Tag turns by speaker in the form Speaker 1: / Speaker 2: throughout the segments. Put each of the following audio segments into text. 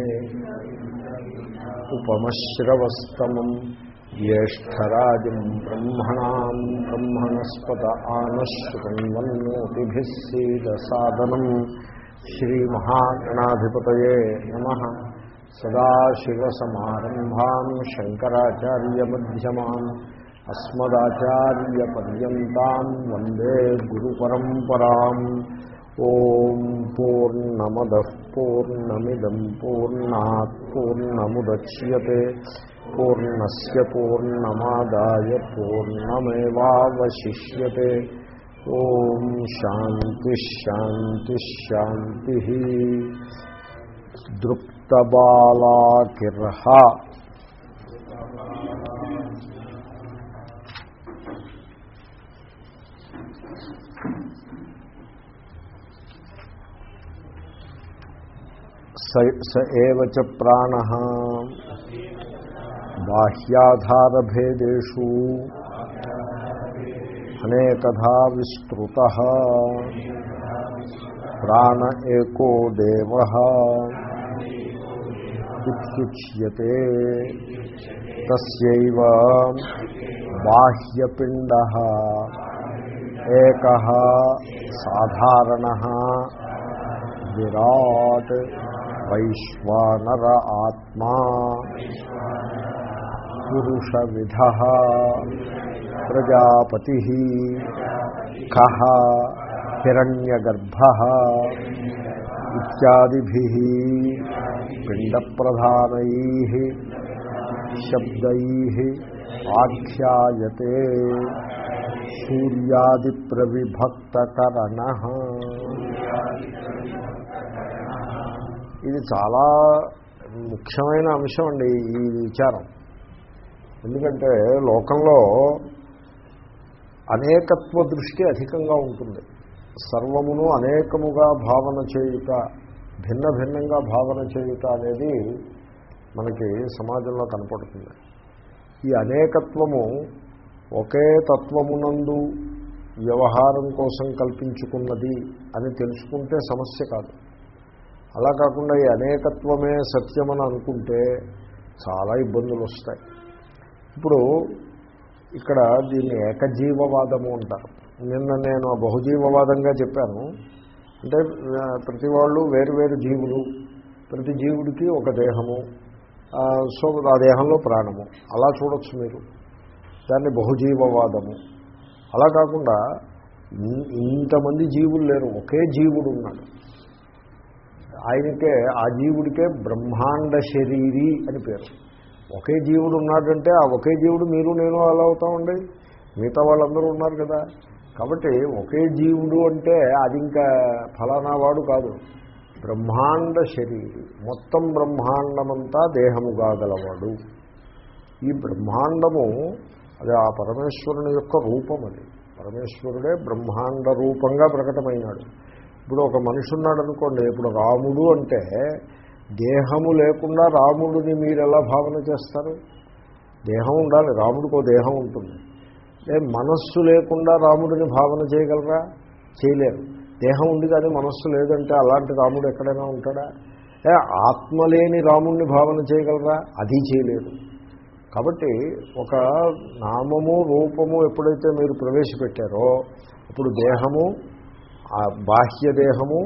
Speaker 1: విద్మహే ఉపమశ్రవస్తమం జ్యేష్టరాజం బ్రహ్మణా బ్రహ్మణస్పద ఆనశ్రుతన్వన్నోతిభిः సీదసాదనం శ్రీమహాగణాధిపతయే నమः. సదాశివసమారంభాన్ శంకరాచార్యమధ్యమాన్ అస్మదాచార్యపర్యంతాం వందే గురుపరంపరాం ఓం పూర్ణమద పూర్ణమిదం పూర్ణాత్ పూర్ణముద్య పూర్ణస్ పూర్ణమాదాయ పూర్ణమేవాశిష్యతే ఓం శాంతి శాంతి స ఏవ ప్రాణ బాహ్యాధారభేదేషు అనేకథా విస్తృత ప్రాణ ఏకో దేవ ఇత్యుచ్యతే తస్యైవ బాహ్యపిండ ఏక సాధారణ విరాట్ వైశ్వానర ఆత్మా. పురుష విధ ప్రజాపతి. కహ హిరణ్యగర్భ. ఇత్యాదిభి. పిండప్రధానై. శబ్దై. ఆఖ్యాయతే. సూర్యాది ఇది చాలా ముఖ్యమైన అంశం అండి ఈ విచారం. ఎందుకంటే లోకంలో అనేకత్వ దృష్టి అధికంగా ఉంటుంది. సర్వమును అనేకముగా భావన చేయుట భిన్న భిన్నంగా భావన చేయుట అనేది మనకి సమాజంలో కనపడుతుంది. ఈ అనేకత్వము ఒకే తత్వమునందు వ్యవహారం కోసం కల్పించుకున్నది అని తెలుసుకుంటే సమస్య కాదు. అలా కాకుండా ఈ అనేకత్వమే సత్యమని అనుకుంటే చాలా ఇబ్బందులు వస్తాయి ఇప్పుడు ఇక్కడ దీన్ని ఏకజీవవాదము అంటారు. నిన్న నేను బహుజీవవాదంగా చెప్పాను. అంటే ప్రతి వాళ్ళు వేరు వేరు జీవులు. ప్రతి జీవుడికి ఒక దేహము. సో ఆ దేహంలో ప్రాణము. అలా చూడొచ్చు మీరు. దాన్ని బహుజీవవాదము. అలా కాకుండా ఇంతమంది జీవులు లేరు. ఒకే జీవుడు ఉన్నాడు ఆయనకే ఆ జీవుడికే బ్రహ్మాండ శరీరి అని పేరు. ఒకే జీవుడు ఉన్నాడంటే ఆ ఒకే జీవుడు మీరు నేను అలా అవుతామండి? మిగతా వాళ్ళందరూ ఉన్నారు కదా. కాబట్టి ఒకే జీవుడు అంటే అది ఇంకా ఫలానా వాడు కాదు. బ్రహ్మాండ శరీరి. మొత్తం బ్రహ్మాండమంతా దేహము కాగలవాడు ఈ బ్రహ్మాండము అది ఆ పరమేశ్వరుని యొక్క రూపం అది పరమేశ్వరుడే బ్రహ్మాండ రూపంగా ప్రకటమైనాడు. ఇప్పుడు ఒక మనిషి ఉన్నాడు అనుకోండి ఇప్పుడు రాముడు అంటే దేహము లేకుండా రాముడిని మీరు ఎలా భావన చేస్తారు? దేహం ఉండాలి రాముడికి దేహం ఉంటుంది. మనస్సు లేకుండా రాముడిని భావన చేయగలరా? చేయలేరు. దేహం ఉంది కానీ మనస్సు లేదంటే అలాంటి రాముడు ఎక్కడైనా ఉంటాడా? ఆత్మ లేని రాముడిని భావన చేయగలరా? అది చేయలేరు కాబట్టి ఒక నామము రూపము ఎప్పుడైతే మీరు ప్రవేశపెట్టారో అప్పుడు దేహము ఆ బాహ్యదేహము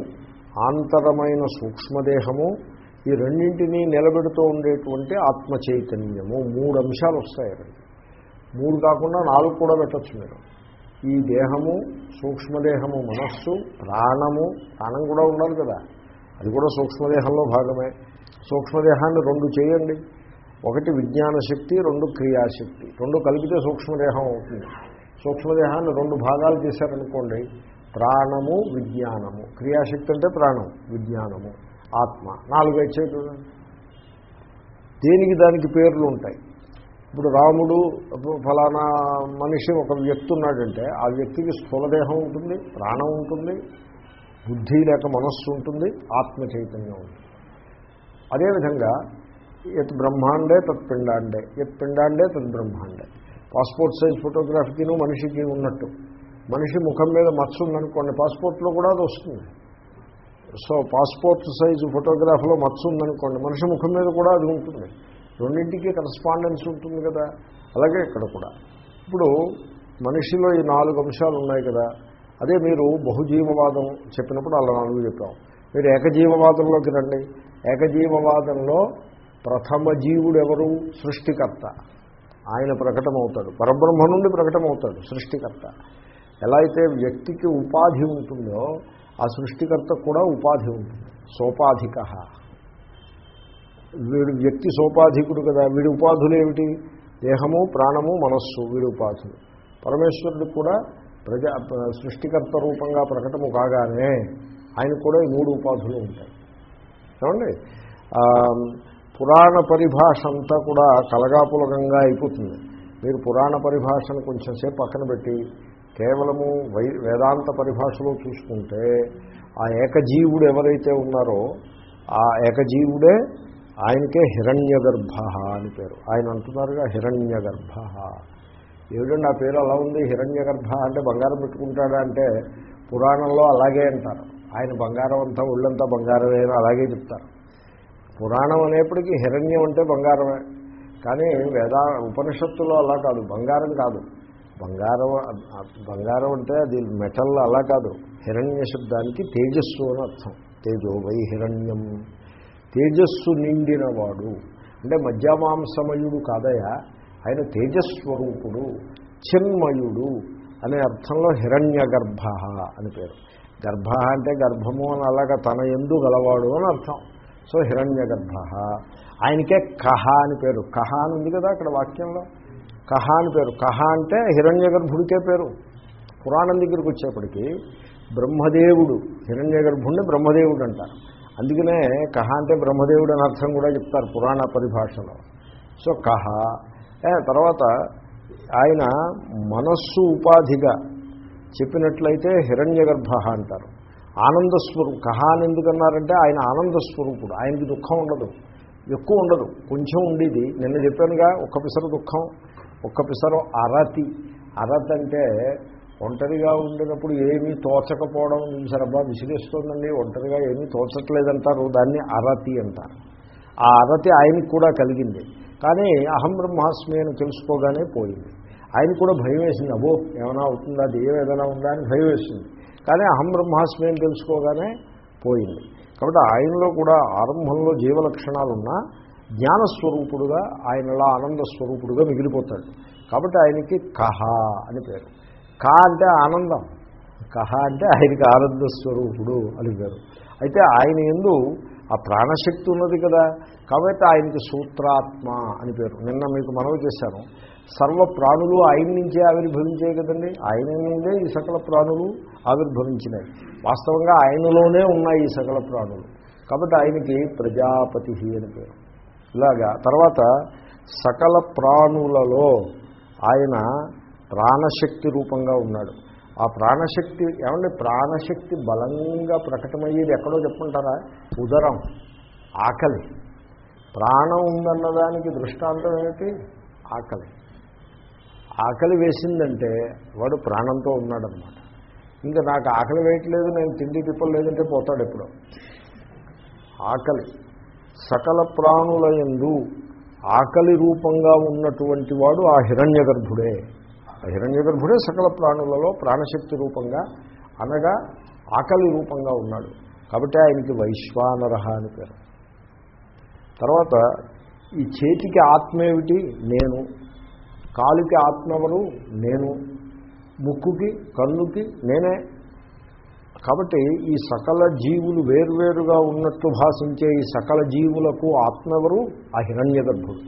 Speaker 1: ఆంతరమైన సూక్ష్మదేహము ఈ రెండింటినీ నిలబెడుతూ ఉండేటువంటి ఆత్మ చైతన్యము మూడు అంశాలు వస్తాయి మూడు కాకుండా నాలుగు కూడా పెట్టచ్చు మీరు. ఈ దేహము సూక్ష్మదేహము మనస్సు ప్రాణము ప్రాణం కూడా ఉండాలి కదా. అది కూడా సూక్ష్మదేహంలో భాగమే. సూక్ష్మదేహాన్ని రెండు చేయండి. ఒకటి విజ్ఞాన శక్తి రెండు క్రియాశక్తి. రెండు కలిపితే సూక్ష్మదేహం అవుతుంది. సూక్ష్మదేహాన్ని రెండు భాగాలు చేశారనుకోండి ప్రాణము విజ్ఞానము. క్రియాశక్తి అంటే ప్రాణం విజ్ఞానము ఆత్మ. నాలుగు వచ్చేది దేనికి దానికి పేర్లు ఉంటాయి? ఇప్పుడు రాముడు ఫలానా మనిషి ఒక వ్యక్తి ఉన్నాడంటే ఆ వ్యక్తికి స్థూలదేహం ఉంటుంది ప్రాణం ఉంటుంది బుద్ధి లేక మనస్సు ఉంటుంది ఆత్మ చైతన్యం ఉంటుంది. అదేవిధంగా యత్ బ్రహ్మాండే తత్ పిండాండే. యత్ పిండాండే తత్ బ్రహ్మాండే. పాస్పోర్ట్ సైజ్ ఫోటోగ్రఫీకిను మనిషికి ఉన్నట్టు. మనిషి ముఖం మీద మచ్చ ఉందనుకోండి పాస్పోర్ట్లో కూడా అది వస్తుంది. సో పాస్పోర్ట్ సైజు ఫోటోగ్రాఫ్లో మచ్చ ఉందనుకోండి మనిషి ముఖం మీద కూడా అది ఉంటుంది. రెండింటికి కరస్పాండెన్స్ ఉంటుంది కదా. అలాగే ఇక్కడ కూడా. ఇప్పుడు మనిషిలో ఈ నాలుగు అంశాలు ఉన్నాయి కదా. అదే మీరు బహుజీవవాదం చెప్పినప్పుడు అలా నాలుగు చెప్పాం. మీరు ఏకజీవవాదంలోకి రండి. ఏకజీవవాదంలో ప్రథమ జీవుడు ఎవరు సృష్టికర్త. ఆయన ప్రకటమవుతాడు. పరబ్రహ్మ నుండి ప్రకటమవుతాడు సృష్టికర్త. ఎలా అయితే వ్యక్తికి ఉపాధి ఉంటుందో ఆ సృష్టికర్తకు కూడా ఉపాధి ఉంటుంది. సోపాధిక. వీడు వ్యక్తి సోపాధికుడు కదా వీడి ఉపాధులు ఏమిటి? దేహము ప్రాణము మనస్సు వీడి ఉపాధులు. పరమేశ్వరుడు కూడా ప్రజా సృష్టికర్త రూపంగా ప్రకటము కాగానే ఆయన కూడా ఈ మూడు ఉపాధులు ఉంటాయి. ఏమండి? పురాణ పరిభాష అంతా కూడా కలగాపులకంగా అయిపోతుంది. మీరు పురాణ పరిభాషను కొంచెం సేపు పక్కన పెట్టి కేవలము వై వేదాంత పరిభాషలో చూసుకుంటే ఆ ఏకజీవుడు ఎవరైతే ఉన్నారో ఆ ఏకజీవుడే ఆయనకే హిరణ్య గర్భ అని పేరు. ఆయన అంటున్నారుగా హిరణ్య గర్భ ఏమిటండి ఆ పేరు? అలా ఉంది హిరణ్య గర్భ అంటే బంగారం పెట్టుకుంటాడా అంటే పురాణంలో అలాగే అంటారు. ఆయన బంగారం అంతా ఒళ్ళంతా బంగారమే అలాగే చెప్తారు. పురాణం అనేప్పటికీ హిరణ్యం అంటే బంగారమే. కానీ వేదా ఉపనిషత్తులో అలా కాదు. బంగారం కాదు. బంగారం బంగారం అంటే అది మెటల్ అలా కాదు. హిరణ్య శబ్దానికి తేజస్సు అని అర్థం. తేజో వై హిరణ్యం. తేజస్సు నిండినవాడు. అంటే మధ్యమాంసమయుడు కాదయా? ఆయన తేజస్వరూపుడు చిన్మయుడు అనే అర్థంలో హిరణ్య గర్భ అని పేరు. గర్భ అంటే గర్భము అని అలాగా తన ఎందు గలవాడు అని అర్థం. సో హిరణ్య గర్భ ఆయనకే కహ అని పేరు. కహ అని ఉంది కదా అక్కడ వాక్యంలో? కహ అని పేరు. కహ అంటే హిరణ్య గర్భుడికే పేరు. పురాణం దగ్గరికి వచ్చేప్పటికీ బ్రహ్మదేవుడు హిరణ్య గర్భుణ్ణి బ్రహ్మదేవుడు అంటారు అందుకనే కహ అంటే బ్రహ్మదేవుడు అని అర్థం కూడా చెప్తారు పురాణ పరిభాషలో. సో కహ తర్వాత ఆయన మనస్సు ఉపాధిగా చెప్పినట్లయితే హిరణ్య గర్భ అంటారు. ఆనందస్వరూపు కహ అని ఎందుకన్నారంటే ఆయన ఆనంద స్వరూపుడు ఆయనకి దుఃఖం ఉండదు. ఎక్కువ ఉండదు. కొంచెం ఉండేది. నిన్న చెప్పానుగా ఒక్క పిసర దుఃఖం. ఒక్క పిసరు అరతి. అరతి అంటే ఒంటరిగా ఉండినప్పుడు ఏమీ తోచకపోవడం సరబ్బా విసిరేస్తుందండి. ఒంటరిగా ఏమీ తోచట్లేదంటారు. దాన్ని అరతి అంటారు. ఆ అరతి ఆయనకి కూడా కలిగింది. కానీ అహం బ్రహ్మాస్మి అని తెలుసుకోగానే పోయింది. ఆయన కూడా భయం వేసింది. అబో ఏమైనా అవుతుందా? దేవం ఏదైనా ఉందా అని భయం వేసింది. కానీ అహం బ్రహ్మాస్మి అని తెలుసుకోగానే పోయింది. కాబట్టి ఆయనలో కూడా ఆరంభంలో జీవలక్షణాలున్నా జ్ఞానస్వరూపుడుగా ఆయనలా ఆనంద స్వరూపుడుగా మిగిలిపోతాడు. కాబట్టి ఆయనకి కహ అని పేరు. కా అంటే ఆనందం. కహ అంటే ఆయనకి ఆనంద స్వరూపుడు అని పేరు. అయితే ఆయన ఎందు ఆ ప్రాణశక్తి ఉన్నది కదా. కాబట్టి ఆయనకి సూత్రాత్మ అని పేరు. నిన్న మీకు మనవి చేశాను. సర్వ ప్రాణులు ఆయన నుంచే ఆవిర్భవించాయి కదండి. ఆయన నుండే ఈ సకల ప్రాణులు ఆవిర్భవించినాయి. వాస్తవంగా ఆయనలోనే ఉన్నాయి ఈ సకల ప్రాణులు. కాబట్టి ఆయనకి ప్రజాపతి అని పేరు. ఇలాగా తర్వాత సకల ప్రాణులలో ఆయన ప్రాణశక్తి రూపంగా ఉన్నాడు. ఆ ప్రాణశక్తి ఏమండి ప్రాణశక్తి బలంగా ప్రకటమయ్యేది ఎక్కడో చెప్పుకుంటారా ఉదరం ఆకలి. ప్రాణం ఉందన్నదానికి దృష్టాంతం ఏమిటి? ఆకలి. ఆకలి వేసిందంటే వాడు ప్రాణంతో ఉన్నాడనమాట ఇంకా నాకు ఆకలి వేయట్లేదు నేను తిండి తిప్పలేదంటే పోతాడు ఎప్పుడో ఆకలి. సకల ప్రాణుల యందు ఆకలి రూపంగా ఉన్నటువంటి వాడు ఆ హిరణ్య గర్భుడే ఆ హిరణ్య గర్భుడే సకల ప్రాణులలో ప్రాణశక్తి రూపంగా అనగా ఆకలి రూపంగా ఉన్నాడు. కాబట్టి ఆయనకి వైశ్వానరహ అని పేరు. తర్వాత ఈ చేతికి ఆత్మ ఏమిటి? నేను. కాలుకి ఆత్మ ఎవరు నేను. ముక్కుకి కన్నుకి నేనే. కాబట్టి ఈ సకల జీవులు వేర్వేరుగా ఉన్నట్లు భాషించే ఈ సకల జీవులకు ఆత్మ ఎవరు? ఆ హిరణ్య గర్భుడు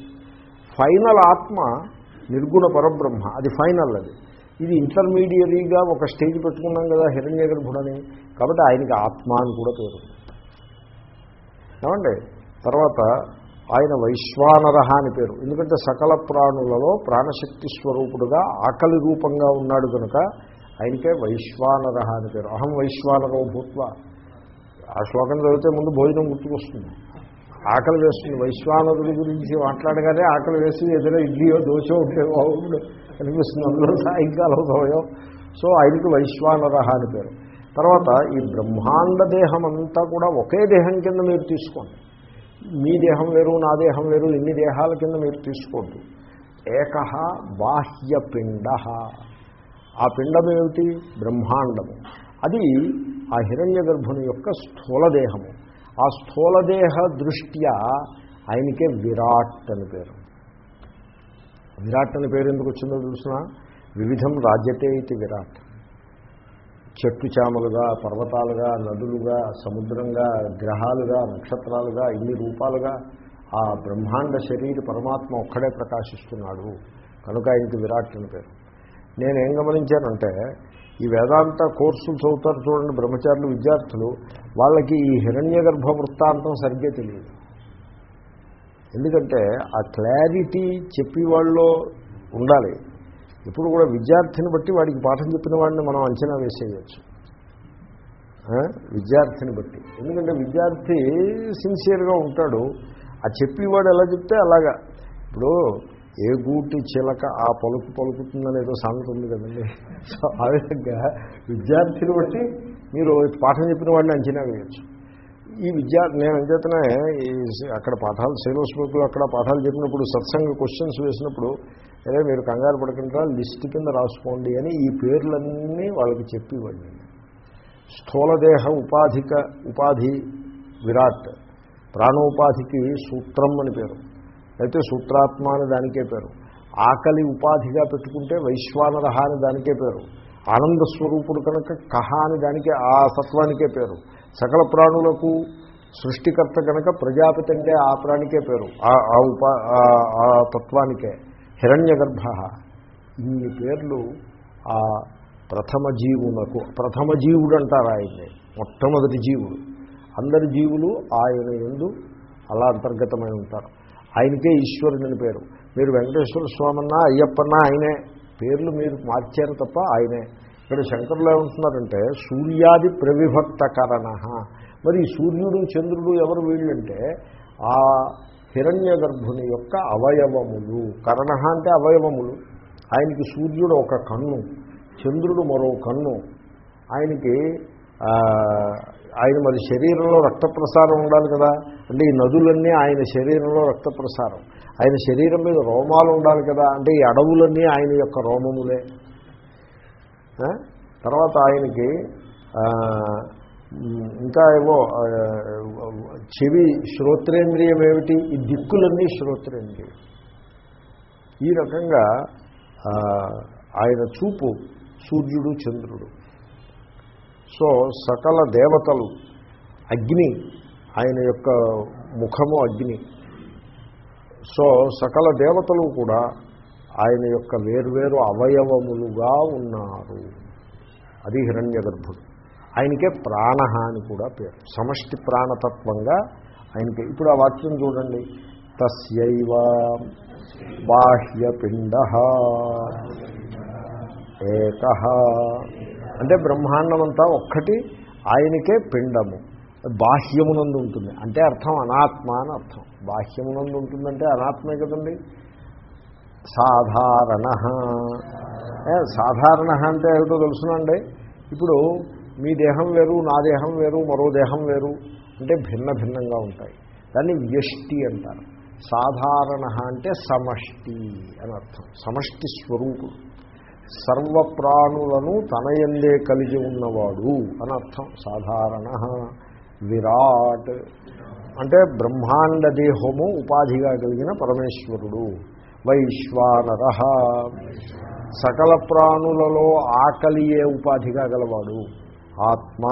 Speaker 1: ఫైనల్ ఆత్మ నిర్గుణ పరబ్రహ్మ. అది ఫైనల్ అది. ఇది ఇంటర్మీడియరీగా ఒక స్టేజ్ పెట్టుకున్నాం కదా హిరణ్య గర్భుడని కాబట్టి ఆయనకి ఆత్మ అని కూడా పేరు. ఏమండి? తర్వాత ఆయన వైశ్వానర అని పేరు. ఎందుకంటే సకల ప్రాణులలో ప్రాణశక్తి స్వరూపుడుగా ఆకలి రూపంగా ఉన్నాడు కనుక ఆయనకే వైశ్వానర అని పేరు. అహం వైశ్వానరో భూత్వ. ఆ శ్లోకం చదివితే ముందు భోజనం గుర్తుకొస్తుంది. ఆకలి వేస్తుంది. వైశ్వానరుడి గురించి మాట్లాడగానే ఆకలి వేసి ఎదురు ఇడ్లీయో దోశో ఉంటే బాగుండు అనిపిస్తుంది అందులో సాయంకాలం సమయం. సో ఆయనకి వైశ్వానర అని పేరు. తర్వాత ఈ బ్రహ్మాండ దేహం అంతా కూడా ఒకే దేహం కింద మీరు తీసుకోండి. మీ దేహం వేరు నా దేహం వేరు ఇన్ని దేహాల కింద మీరు తీసుకోండి. ఏక బాహ్యపిండ. ఆ పిండం ఏమిటి బ్రహ్మాండము. అది ఆ హిరణ్య గర్భుని యొక్క స్థూలదేహము. ఆ స్థూలదేహ దృష్ట్యా ఆయనకే విరాట్ అని పేరు. విరాట్ అని పేరు ఎందుకు వచ్చిందో చూసిన వివిధం రాజ్యతే ఇది విరాట్. చెట్టు చామలుగా పర్వతాలుగా నదులుగా సముద్రంగా గ్రహాలుగా నక్షత్రాలుగా ఇన్ని రూపాలుగా ఆ బ్రహ్మాండ శరీర పరమాత్మ ఒక్కడే ప్రకాశిస్తున్నాడు. కనుక ఆయనకి విరాట్ అని పేరు. నేనేం గమనించానంటే ఈ వేదాంత కోర్సులు చదువుతారు చూడండి బ్రహ్మచారులు విద్యార్థులు వాళ్ళకి ఈ హిరణ్య గర్భ వృత్తాంతం సరిగ్గా తెలియదు. ఎందుకంటే ఆ క్లారిటీ చెప్పి వాళ్ళు ఉండాలి. ఇప్పుడు కూడా విద్యార్థిని బట్టి వాడికి పాఠం చెప్పిన వాడిని మనం అంచనా వేసేయచ్చు. విద్యార్థిని బట్టి. ఎందుకంటే విద్యార్థి సిన్సియర్గా ఉంటాడు. ఆ చెప్పేవాడు ఎలా చెప్తే అలాగా. ఇప్పుడు ఏ గూటి చిలక ఆ పలుకు పలుకుతుందని ఏదో సామెత ఉంది కదండి. సో ఆ విధంగా విద్యార్థిని బట్టి మీరు పాఠం చెప్పిన వాడిని అంచనా వేయచ్చు. ఈ విద్యా నేను అంచేతనే ఈ అక్కడ పాఠాలు సేలోస్ బుక్లో అక్కడ పాఠాలు చెప్పినప్పుడు సత్సంగ క్వశ్చన్స్ వేసినప్పుడు అదే మీరు కంగారు పడకుండా లిస్ట్ కింద రాసుకోండి అని ఈ పేర్లన్నీ వాళ్ళకి చెప్పివ్వండి. స్థూలదేహ ఉపాధిక ఉపాధి విరాట్ ప్రాణోపాధికి సూత్రం అని పేరు. అయితే సూత్రాత్మ అని దానికే పేరు. ఆకలి ఉపాధిగా పెట్టుకుంటే వైశ్వానరహ అని దానికే పేరు. ఆనంద స్వరూపుడు కనుక కహ అని దానికే ఆ సత్వానికే పేరు. సకల ప్రాణులకు సృష్టికర్త కనుక ప్రజాపతి అంటే ఆ ప్రాణికే పేరు. ఆ- ఆ ఉపా ఆ- ఆ తత్వానికే. హిరణ్య గర్భ ఇన్ని పేర్లు ఆ ప్రథమ జీవునకు ప్రథమ జీవుడు అంటారు ఆయన్ని మొట్టమొదటి జీవుడు. అందరి జీవులు ఆయన ఎందు అలా అంతర్గతమై ఉంటారు. ఆయనకే ఈశ్వరుని పేరు. మీరు వెంకటేశ్వర స్వామన్నా అయ్యప్పన్నా ఆయనే. పేర్లు మీరు మార్చారు తప్ప ఆయనే. ఇక్కడ శంకరులు ఏమంటున్నారంటే సూర్యాది ప్రవిభక్త కరణ మరి సూర్యుడు చంద్రుడు ఎవరు వీళ్ళంటే ఆ హిరణ్య గర్భుని యొక్క అవయవములు. కరణ అంటే అవయవములు. ఆయనకి సూర్యుడు ఒక కన్ను చంద్రుడు మరో కన్ను. ఆయనకి ఆయన మరి శరీరంలో రక్త ప్రసారం ఉండాలి కదా. అంటే ఈ నదులన్నీ ఆయన శరీరంలో రక్త ప్రసారం ఆయన శరీరం మీద రోమాలు ఉండాలి కదా. అంటే ఈ అడవులన్నీ ఆయన యొక్క రోమములే. తర్వాత ఆయనకి ఇంకా ఏవో చెవి శ్రోత్రేంద్రియం ఏమిటి? ఈ దిక్కులన్నీ శ్రోత్రేంద్రియం. ఈ రకంగా ఆయన చూపు సూర్యుడు చంద్రుడు. సో సకల దేవతలు అగ్ని ఆయన యొక్క ముఖము అగ్ని. సో సకల దేవతలు కూడా ఆయన యొక్క వేర్వేరు అవయవములుగా ఉన్నారు. అది హిరణ్య గర్భుడు ఆయనకే ప్రాణ అని కూడా పేరు. సమష్టి ప్రాణతత్వంగా ఆయనకి. ఇప్పుడు ఆ వాక్యం చూడండి. తస్యైవ బాహ్యపిండ ఏక అంటే బ్రహ్మాండమంతా ఒక్కటి ఆయనకే పిండము. బాహ్యమునందు ఉంటుంది. అంటే అర్థం అనాత్మ అని అర్థం. బాహ్యమునందు ఉంటుందంటే అనాత్మే కదండి? సాధారణ. సాధారణ అంటే ఏమిటో తెలుసునండి ఇప్పుడు మీ దేహం వేరు నా దేహం వేరు మరో దేహం వేరు అంటే భిన్న భిన్నంగా ఉంటాయి. దాన్ని వ్యష్టి అంటారు. సాధారణ అంటే సమష్టి అని అర్థం. సమష్టి స్వరూపుడు. సర్వప్రాణులను తనయందే కలిగి ఉన్నవాడు అనర్థం. సాధారణ విరాట్. అంటే బ్రహ్మాండ దేహము ఉపాధిగా కలిగిన పరమేశ్వరుడు. వైశ్వానర. సకల ప్రాణులలో ఆకలియే ఉపాధిగా గలవాడు. ఆత్మ.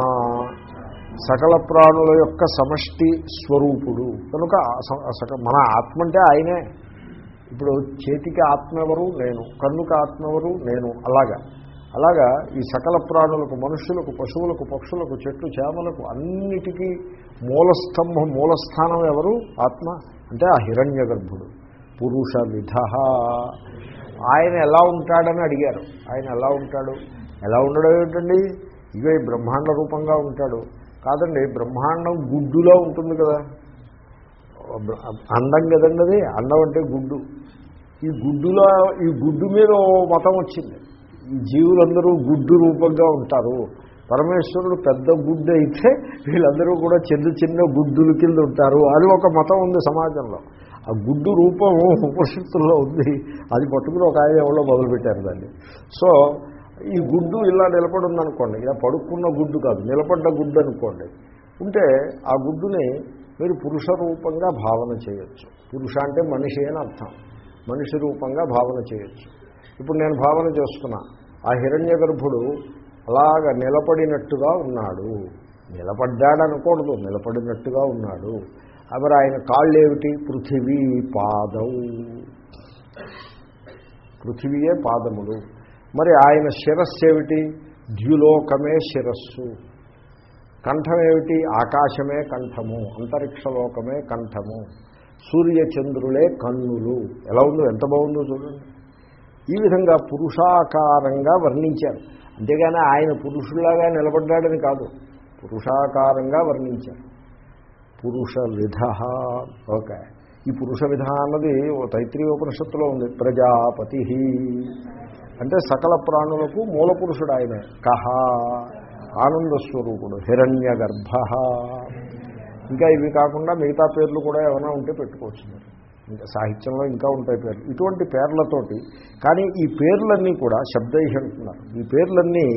Speaker 1: సకల ప్రాణుల యొక్క సమష్టి స్వరూపుడు. కనుక సక- మన ఆత్మ అంటే ఆయనే. ఇప్పుడు చేతికి ఆత్మ ఎవరు నేను. కన్నుకి ఆత్మ ఎవరు నేను. అలాగా. అలాగా ఈ సకల ప్రాణులకు మనుషులకు పశువులకు పక్షులకు చెట్లు చేమలకు అన్నిటికీ మూలస్తంభం మూలస్థానం ఎవరు? ఆత్మ. అంటే ఆ హిరణ్య గర్భుడు పురుష విధ. ఆయన ఎలా ఉంటాడని అడిగారు. ఆయన ఎలా ఉంటాడు? ఎలా ఉండడం ఏమిటండి? ఇవే బ్రహ్మాండ రూపంగా ఉంటాడు. కాదండి బ్రహ్మాండం గుడ్డులో ఉంటుంది కదా. అండం కదండి అది అండం అంటే గుడ్డు. ఈ గుడ్డులో ఈ గుడ్డు మీద మతం వచ్చింది. ఈ జీవులందరూ గుడ్డు రూపంగా ఉంటారు. పరమేశ్వరుడు పెద్ద గుడ్డు అయితే వీళ్ళందరూ కూడా చిన్న చిన్న గుడ్డుల కింద ఉంటారు అది ఒక మతం ఉంది సమాజంలో. ఆ గుడ్డు రూపం ఉపనిషత్తుల్లో ఉంది. అది పట్టుకుని ఒక ఆయన ఎవరో మొదలుపెట్టారు దాన్ని. సో ఈ గుడ్డు ఇలా నిలబడి ఉందనుకోండి ఇలా పడుకున్న గుడ్డు కాదు నిలబడ్డ గుడ్డు అనుకోండి. ఉంటే ఆ గుడ్డుని మీరు పురుష రూపంగా భావన చేయొచ్చు. పురుష అంటే మనిషి అని అర్థం. మనిషి రూపంగా భావన చేయొచ్చు. ఇప్పుడు నేను భావన చేస్తున్నా ఆ హిరణ్య గర్భుడు అలాగ నిలబడినట్టుగా ఉన్నాడు. నిలబడ్డాడనకూడదు నిలబడినట్టుగా ఉన్నాడు. మరి ఆయన కాళ్ళు ఏమిటి పృథివీ పాదం. పృథివీయే పాదములు. మరి ఆయన శిరస్సు ఏమిటి ద్యులోకమే శిరస్సు. కంఠం ఏమిటి ఆకాశమే కంఠము అంతరిక్షలోకమే కంఠము సూర్యచంద్రులే కన్నులు. ఎలా ఉందో ఎంత బాగుందో చూడండి. ఈ విధంగా పురుషాకారంగా వర్ణించారు. అంతేగాని ఆయన పురుషులాగా నిలబడ్డాడని కాదు. పురుషాకారంగా వర్ణించారు. పురుష విధ ఓకే. ఈ పురుష విధ అన్నది తైత్రీయ ఉపనిషత్తులో ఉంది. ప్రజాపతి. అంటే సకల ప్రాణులకు మూల పురుషుడు ఆయనే. కహ ఆనందస్వరూపుడు హిరణ్య గర్భ ఇంకా ఇవి కాకుండా మిగతా పేర్లు కూడా ఏమైనా ఉంటే పెట్టుకోవచ్చు. మీరు ఇంకా సాహిత్యంలో ఇంకా ఉంటాయి పేర్లు. ఇటువంటి పేర్లతోటి కానీ ఈ పేర్లన్నీ కూడా శబ్దైష అంటున్నారు. ఈ పేర్లన్నీ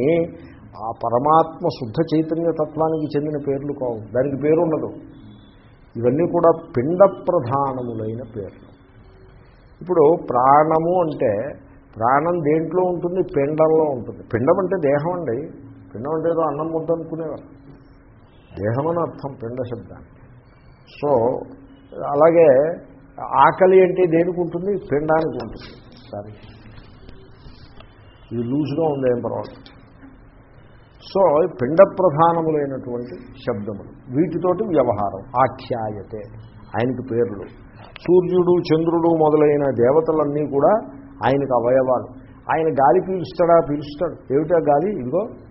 Speaker 1: ఆ పరమాత్మ శుద్ధ చైతన్య తత్వానికి చెందిన పేర్లు కావు. దానికి పేరు ఉండదు. ఇవన్నీ కూడా పిండ ప్రధానములైన పేర్లు. ఇప్పుడు ప్రాణము అంటే ప్రాణం దేంట్లో ఉంటుంది? పిండంలో ఉంటుంది. పిండం అంటే దేహం అండి. పిండం అంటే ఏదో అన్నం ముద్ద అనుకునేవారు దేహం అని అర్థం పిండ శబ్దానికి సో అలాగే ఆకలి అంటే దేనికి ఉంటుంది? పిండానికి ఉంటుంది. సరే. ఇది లూజ్గా ఉంది ఏం పర్వాలేదు. సో పిండ ప్రధానములైనటువంటి శబ్దములు. వీటితోటి వ్యవహారం. ఆఖ్యాయతే. ఆయనకి పేర్లు. సూర్యుడు చంద్రుడు మొదలైన దేవతలన్నీ కూడా ఆయనకు అవయవాలు. ఆయన గాలి పీలుస్తాడా పీలుస్తాడు ఏమిటా గాలి? ఇదిగో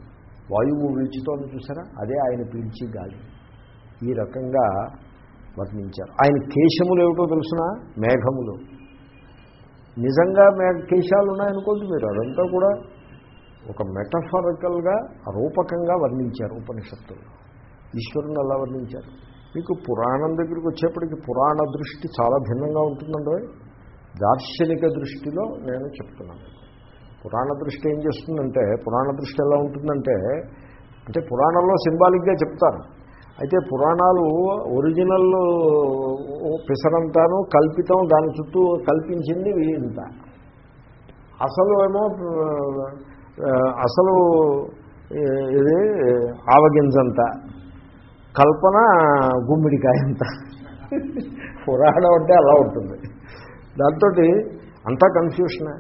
Speaker 1: వాయువు విడిచితోంది చూసారా? అదే ఆయన పీల్చి గాలి. ఈ రకంగా వర్ణించారు. ఆయన కేశములు ఏమిటో తెలుసిన? మేఘములు. నిజంగా మేఘ కేశాలు ఉన్నాయనుకోండి మీరు అదంతా కూడా ఒక మెటఫరికల్గా రూపకంగా వర్ణించారు ఉపనిషత్తులు. ఈశ్వరుని అలా వర్ణించారు. మీకు పురాణం దగ్గరికి వచ్చేప్పటికి పురాణ దృష్టి చాలా భిన్నంగా ఉంటుందండి. దార్శనిక దృష్టిలో నేను చెప్తున్నాను. పురాణ దృష్టి ఏం చేస్తుందంటే పురాణ దృష్టి ఎలా ఉంటుందంటే అంటే పురాణంలో సింబాలిక్గా చెప్తారు. అయితే పురాణాలు ఒరిజినల్ పిసరంతాను కల్పితం దాని చుట్టూ కల్పించింది ఇంత అసలు ఏమో అసలు ఇది ఆవగింజంత కల్పన గుమ్మిడికాయంత. పురాణం అంటే అలా ఉంటుంది. దాంతో అంతా కన్ఫ్యూషనే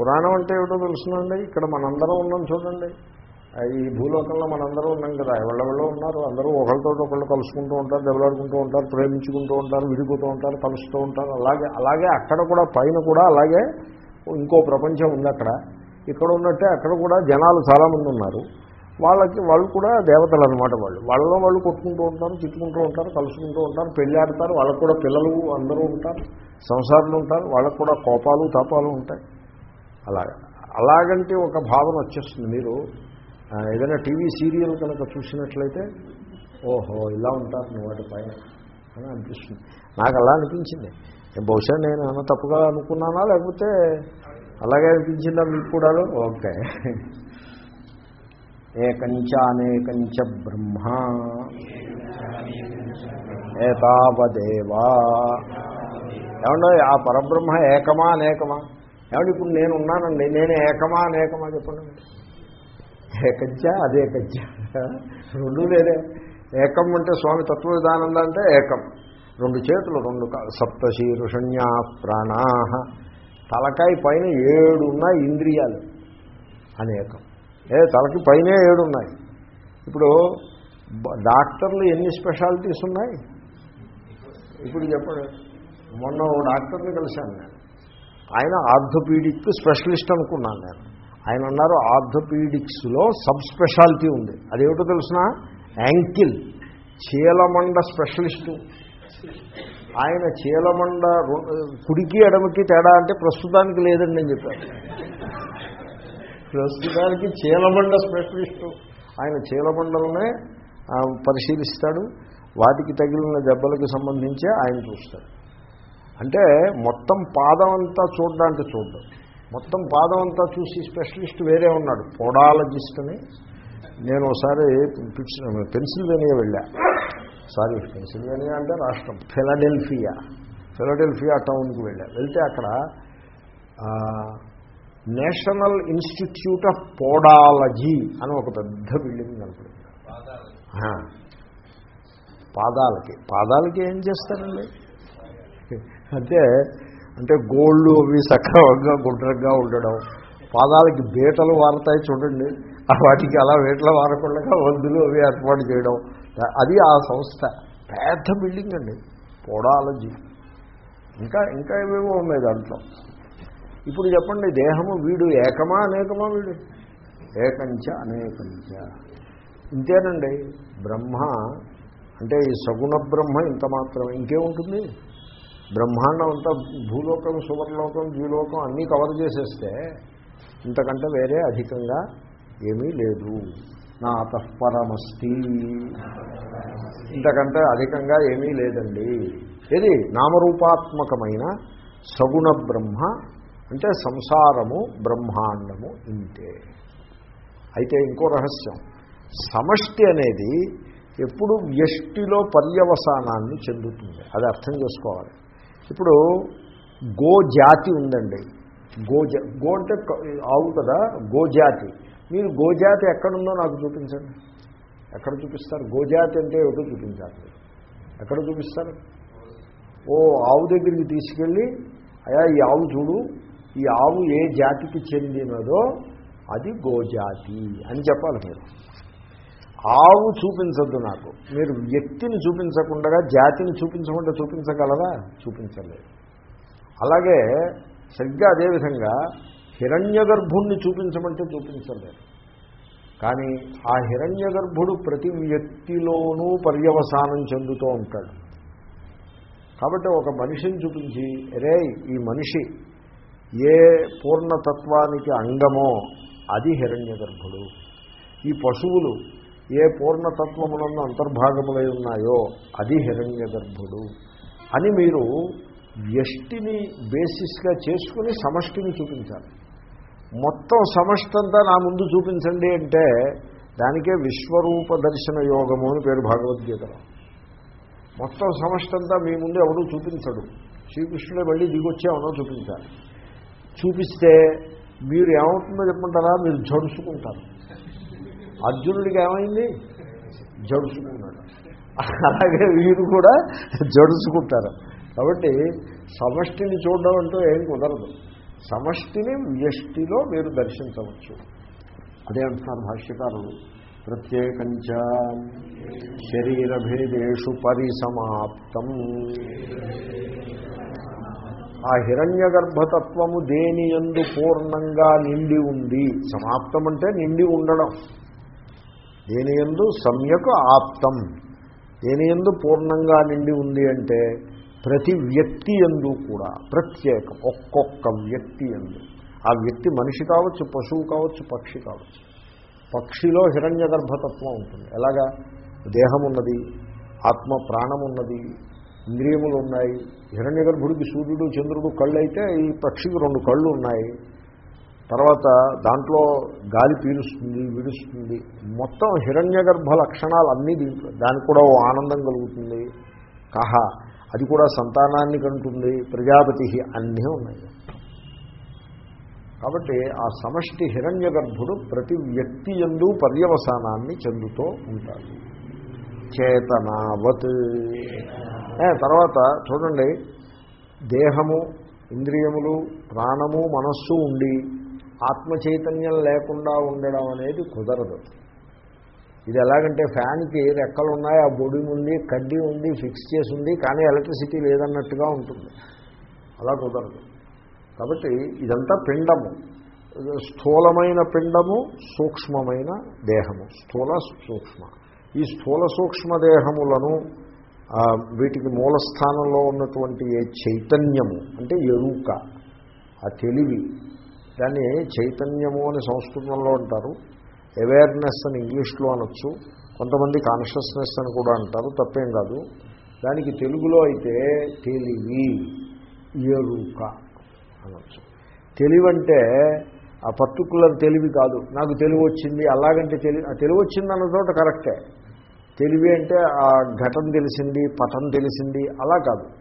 Speaker 1: పురాణం అంటే ఏమిటో తెలుసునండి. ఇక్కడ మనందరం ఉన్నాం చూడండి. ఈ భూలోకంలో మనందరం ఉన్నాం కదా. ఎవళ్ళెవళ్ళో ఉన్నారు. అందరూ ఒకరితో ఒకళ్ళు కలుసుకుంటూ ఉంటారు దెబ్బలాడుకుంటూ ఉంటారు ప్రేమించుకుంటూ ఉంటారు విడిపోతూ ఉంటారు కలుస్తూ ఉంటారు. అలాగే అలాగే అక్కడ కూడా పైన కూడా అలాగే ఇంకో ప్రపంచం ఉంది అక్కడ. ఇక్కడ ఉన్నట్టే అక్కడ కూడా జనాలు చాలామంది ఉన్నారు. వాళ్ళకి వాళ్ళు కూడా దేవతలు అనమాట వాళ్ళు. వాళ్ళలో వాళ్ళు కొట్టుకుంటూ ఉంటారు తిట్టుకుంటూ ఉంటారు కలుసుకుంటూ ఉంటారు పెళ్ళాడతారు. వాళ్ళకు కూడా పిల్లలు అందరూ ఉంటారు సంసారాలు ఉంటారు. వాళ్ళకు కూడా కోపాలు తాపాలు ఉంటాయి. అలాగా. అలాగంటే ఒక భావన వచ్చేస్తుంది మీరు. ఏదైనా టీవీ సీరియల్ కనుక చూసినట్లయితే ఓహో ఇలా ఉంటారు నువ్వు వాటి పైన అని అనిపిస్తుంది. నాకు అలా అనిపించింది. బహుశా నేను ఏమైనా తప్పుగా అనుకున్నానా లేకపోతే అలాగే అనిపించిందా మీకు కూడా ఓకే. ఏకంచ అనేకంచ బ్రహ్మ. ఏతావదేవా. ఏమంటే ఆ పరబ్రహ్మ ఏకమా అనేకమా? ఏమంటే ఇప్పుడు నేను ఉన్నానండి నేను ఏకమా అనేకమా చెప్పండి. ఏకజ్జ అదే కజ్జ రెండు లేదే. ఏకం అంటే స్వామి తత్వవిధానంద అంటే ఏకం. రెండు చేతులు రెండు సప్తశీరుషణ్యా ప్రాణా. తలకాయ పైన ఏడున్నాయి ఇంద్రియాలు అనేకం. ఏ తలకి పైనే ఏడున్నాయి. ఇప్పుడు డాక్టర్లు ఎన్ని స్పెషాలిటీస్ ఉన్నాయి? ఇప్పుడు చెప్పండి. మొన్న ఓ డాక్టర్ని కలిశాను నేను. ఆయన ఆర్థోపీడిక్ స్పెషలిస్ట్ అనుకున్నాను నేను. ఆయన అన్నారు ఆర్థోపీడిక్స్లో సబ్ స్పెషాలిటీ ఉంది. అదేమిటో తెలిసిన? యాంకిల్ చీలమండ స్పెషలిస్టు. ఆయన చీలమండ కుడికి ఎడమకి తేడా అంటే ప్రస్తుతానికి లేదండి నేను చెప్పాను. ప్రస్తుతానికి చీలమండ స్పెషలిస్టు. ఆయన చీలమండలనే పరిశీలిస్తాడు. వాటికి తగిలిన దెబ్బలకు సంబంధించి ఆయన చూస్తాడు. అంటే మొత్తం పాదం అంతా చూడడానికి చూడడం. మొత్తం పాదం అంతా చూసి స్పెషలిస్ట్ వేరే ఉన్నాడు పొడాలజిస్ట్ అని. నేను ఒకసారి పెన్సిల్వేనియా వెళ్ళా. సారీ పెన్సిల్వేనియా అంటే రాష్ట్రం. ఫిలడెల్ఫియా. ఫిలడెల్ఫియా టౌన్కి వెళ్ళా. వెళ్తే అక్కడ నేషనల్ ఇన్స్టిట్యూట్ ఆఫ్ పోడాలజీ అని ఒక పెద్ద బిల్డింగ్ కనపడింది. పాదాలకి. పాదాలకి ఏం చేస్తారండి? అంటే అంటే గోళ్ళు అవి సక్రమంగా గుండ్రంగా ఉండడం పాదాలకి బీటలు వారతాయి చూడండి వాటికి అలా వేటలు వారకుండా వందులు అవి ఏర్పాటు చేయడం. అది ఆ సంస్థ. పెద్ద బిల్డింగ్ అండి. పోడాలజీ. ఇంకా ఇంకా ఏమేమో ఉన్నాయి దాంట్లో. ఇప్పుడు చెప్పండి దేహము వీడు ఏకమా అనేకమా వీడు? ఏకంచ అనేకంచ. ఇంతేనండి. బ్రహ్మ అంటే ఈ సగుణ బ్రహ్మ ఇంత మాత్రమే. ఇంకేముంటుంది? బ్రహ్మాండం అంతా భూలోకం సువర్లోకం ద్విలోకం అన్నీ కవర్ చేసేస్తే ఇంతకంటే వేరే అధికంగా ఏమీ లేదు. నా అతఃపరమస్తి ఇంతకంటే అధికంగా ఏమీ లేదండి. ఇది నామరూపాత్మకమైన సగుణ బ్రహ్మ అంటే సంసారము బ్రహ్మాండము ఇంతే. అయితే ఇంకో రహస్యం. సమష్టి అనేది ఎప్పుడు వ్యష్టిలో పర్యవసానాన్ని చెందుతుంది. అది అర్థం చేసుకోవాలి. ఇప్పుడు గో జాతి ఉందండి. గోజ గో అంటే ఆవు కదా గోజాతి మీరు గోజాతి ఎక్కడుందో నాకు చూపించండి. ఎక్కడ చూపిస్తారు? గోజాతి అంటే ఏమిటో చూపించాలి. ఎక్కడ చూపిస్తారు? ఓ ఆవు దగ్గరికి తీసుకెళ్ళి అయా ఈ ఆవు చూడు ఈ ఆవు ఏ జాతికి చెందినదో అది గోజాతి అని చెప్పాలి మీరు. ఆవు చూపించద్దు నాకు. మీరు వ్యక్తిని చూపించకుండా జాతిని చూపించకుండా చూపించగలరా? చూపించలేదు. అలాగే సరిగ్గా అదేవిధంగా హిరణ్య గర్భుణ్ణి చూపించమంటే చూపించలేదు. కానీ ఆ హిరణ్య గర్భుడు ప్రతి వ్యక్తిలోనూ పర్యవసానం చెందుతూ ఉంటాడు. కాబట్టి ఒక మనిషిని చూపించి రే ఈ మనిషి ఏ పూర్ణతత్వానికి అంగమో అది హిరణ్య గర్భుడు ఈ పశువులు ఏ పూర్ణతత్వములను అంతర్భాగములై ఉన్నాయో అది హిరణ్య గర్భుడు అని మీరు వ్యష్టిని బేసిస్గా చేసుకుని సమష్టిని చూపించాలి. మొత్తం సమష్టి అంతా నా ముందు చూపించండి అంటే దానికే విశ్వరూప దర్శన యోగము అని పేరు భగవద్గీతలో మొత్తం సమష్టి అంతా మీ ముందు ఎవడూ చూపించడు. శ్రీకృష్ణుడే మళ్ళీ దిగొచ్చామనో చూపించాలి. చూపిస్తే మీరు ఏమవుతుందో చెప్పమంటారా? మీరు జడుచుకుంటారు. అర్జునుడికి ఏమైంది? జడుచుకున్నాడు. అలాగే వీరు కూడా జడుచుకుంటారు. కాబట్టి సమష్టిని చూడడం అంటూ ఏం కుదరదు. సమష్టిని వ్యష్టిలో మీరు దర్శించవచ్చు. అదే అంటున్నారు భాష్యకారులు ప్రత్యేకంచ శరీరభేదేషు పరిసమాప్తం. ఆ హిరణ్య గర్భతత్వము దేని ఎందు పూర్ణంగా నిండి ఉంది? సమాప్తం అంటే నిండి ఉండడం. దేని ఎందు సమ్యక్ ఆప్తం? దేని ఎందు పూర్ణంగా నిండి ఉంది అంటే ప్రతి వ్యక్తి ఎందు కూడా ప్రత్యేకం ఒక్కొక్క వ్యక్తి ఎందు ఆ వ్యక్తి మనిషి కావచ్చు పశువు కావచ్చు పక్షి కావచ్చు. పక్షిలో హిరణ్య గర్భతత్వం ఉంటుంది. ఎలాగా? దేహం ఉన్నది ఆత్మ ప్రాణం ఉన్నది ఇంద్రియములు ఉన్నాయి హిరణ్య గర్భుడికి సూర్యుడు చంద్రుడు కళ్ళు అయితే ఈ పక్షికి రెండు కళ్ళు ఉన్నాయి తర్వాత దాంట్లో గాలి పీలుస్తుంది విడుస్తుంది. మొత్తం హిరణ్య గర్భ లక్షణాలు అన్నీ దీంట్లో. దానికి కూడా ఓ ఆనందం కలుగుతుంది. కహ అది కూడా సంతానాన్ని కంటుంది. ప్రజాపతి అన్నీ ఉన్నాయి. కాబట్టి ఆ సమష్టి హిరణ్య గర్భుడు ప్రతి వ్యక్తి ఎందు పర్యవసానాన్ని చెందుతూ ఉంటాడు. చేతనావత్. తర్వాత చూడండి దేహము ఇంద్రియములు ప్రాణము మనస్సు ఉండి ఆత్మ చైతన్యం లేకుండా ఉండడం అనేది కుదరదు. ఇది ఎలాగంటే ఫ్యాన్కి రెక్కలు ఉన్నాయి ఆ బొడి ఉంది కడ్డీ ఉంది ఫిక్స్ చేసి ఉంది కానీ ఎలక్ట్రిసిటీ లేదన్నట్టుగా ఉంటుంది. అలా కుదరదు. కాబట్టి ఇదంతా పిండము. స్థూలమైన పిండము సూక్ష్మమైన దేహము. స్థూల సూక్ష్మ. ఈ స్థూల సూక్ష్మ దేహములను వీటికి మూలస్థానంలో ఉన్నటువంటి ఏ చైతన్యము అంటే ఎరుక ఆ తెలివి దాన్ని చైతన్యము అని సంస్కృతంలో అంటారు. అవేర్నెస్ అని ఇంగ్లీష్లో అనొచ్చు. కొంతమంది కాన్షియస్నెస్ అని కూడా అంటారు. తప్పేం కాదు. దానికి తెలుగులో అయితే తెలివి ఎరుక అనొచ్చు. తెలివి అంటే ఆ పర్టికులర్ తెలివి కాదు. నాకు తెలివి వచ్చింది అలాగంటే తెలివి తెలివి వచ్చింది అన్న చోట కరెక్టే తెలివి అంటే ఆ ఘటన తెలిసింది పటం తెలిసింది అలా కాదు.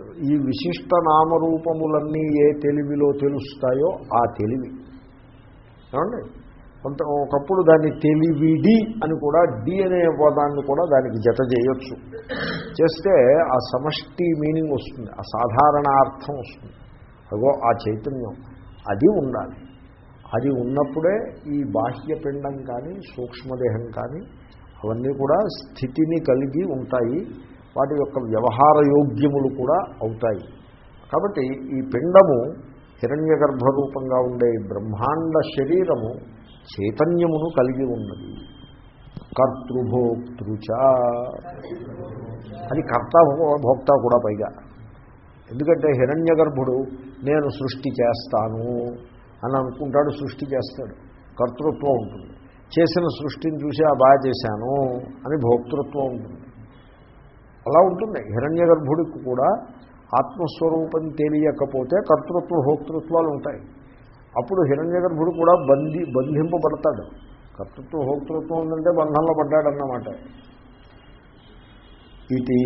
Speaker 1: ఈ విశిష్ట నామరూపములన్నీ ఏ తెలివిలో తెలుస్తాయో ఆ తెలివి. ఏమండి? కొంత ఒకప్పుడు దాన్ని తెలివిడి అని కూడా డి అనే పదాన్ని కూడా దానికి జత చేయొచ్చు. చేస్తే ఆ సమష్టి మీనింగ్ వస్తుంది ఆ సాధారణ అర్థం వస్తుంది. అగో ఆ చైతన్యం అది ఉండాలి. అది ఉన్నప్పుడే ఈ బాహ్య పిండం కానీ సూక్ష్మదేహం కానీ అవన్నీ కూడా స్థితిని కలిగి ఉంటాయి. వాటి యొక్క వ్యవహార యోగ్యములు కూడా అవుతాయి. కాబట్టి ఈ పిండము హిరణ్య గర్భరూపంగా ఉండే బ్రహ్మాండ శరీరము చైతన్యమును కలిగి ఉన్నది. కర్తృభోక్తృచ అది కర్త భోక్త కూడా పైగా. ఎందుకంటే హిరణ్య గర్భుడు నేను సృష్టి చేస్తాను అని అనుకుంటాడు సృష్టి చేస్తాడు. కర్తృత్వం ఉంటుంది. చేసిన సృష్టిని చూసి ఆ బాగా చేశాను అని భోక్తృత్వం ఉంటుంది. అలా ఉంటుంది. హిరణ్య గర్భుడికి కూడా ఆత్మస్వరూపం తెలియకపోతే కర్తృత్వ హోక్తృత్వాలు ఉంటాయి. అప్పుడు హిరణ్య గర్భుడు కూడా బంధి బంధింపబడతాడు. కర్తృత్వ హోక్తృత్వం ఉందంటే బంధంలో పడ్డాడన్నమాట. ఇది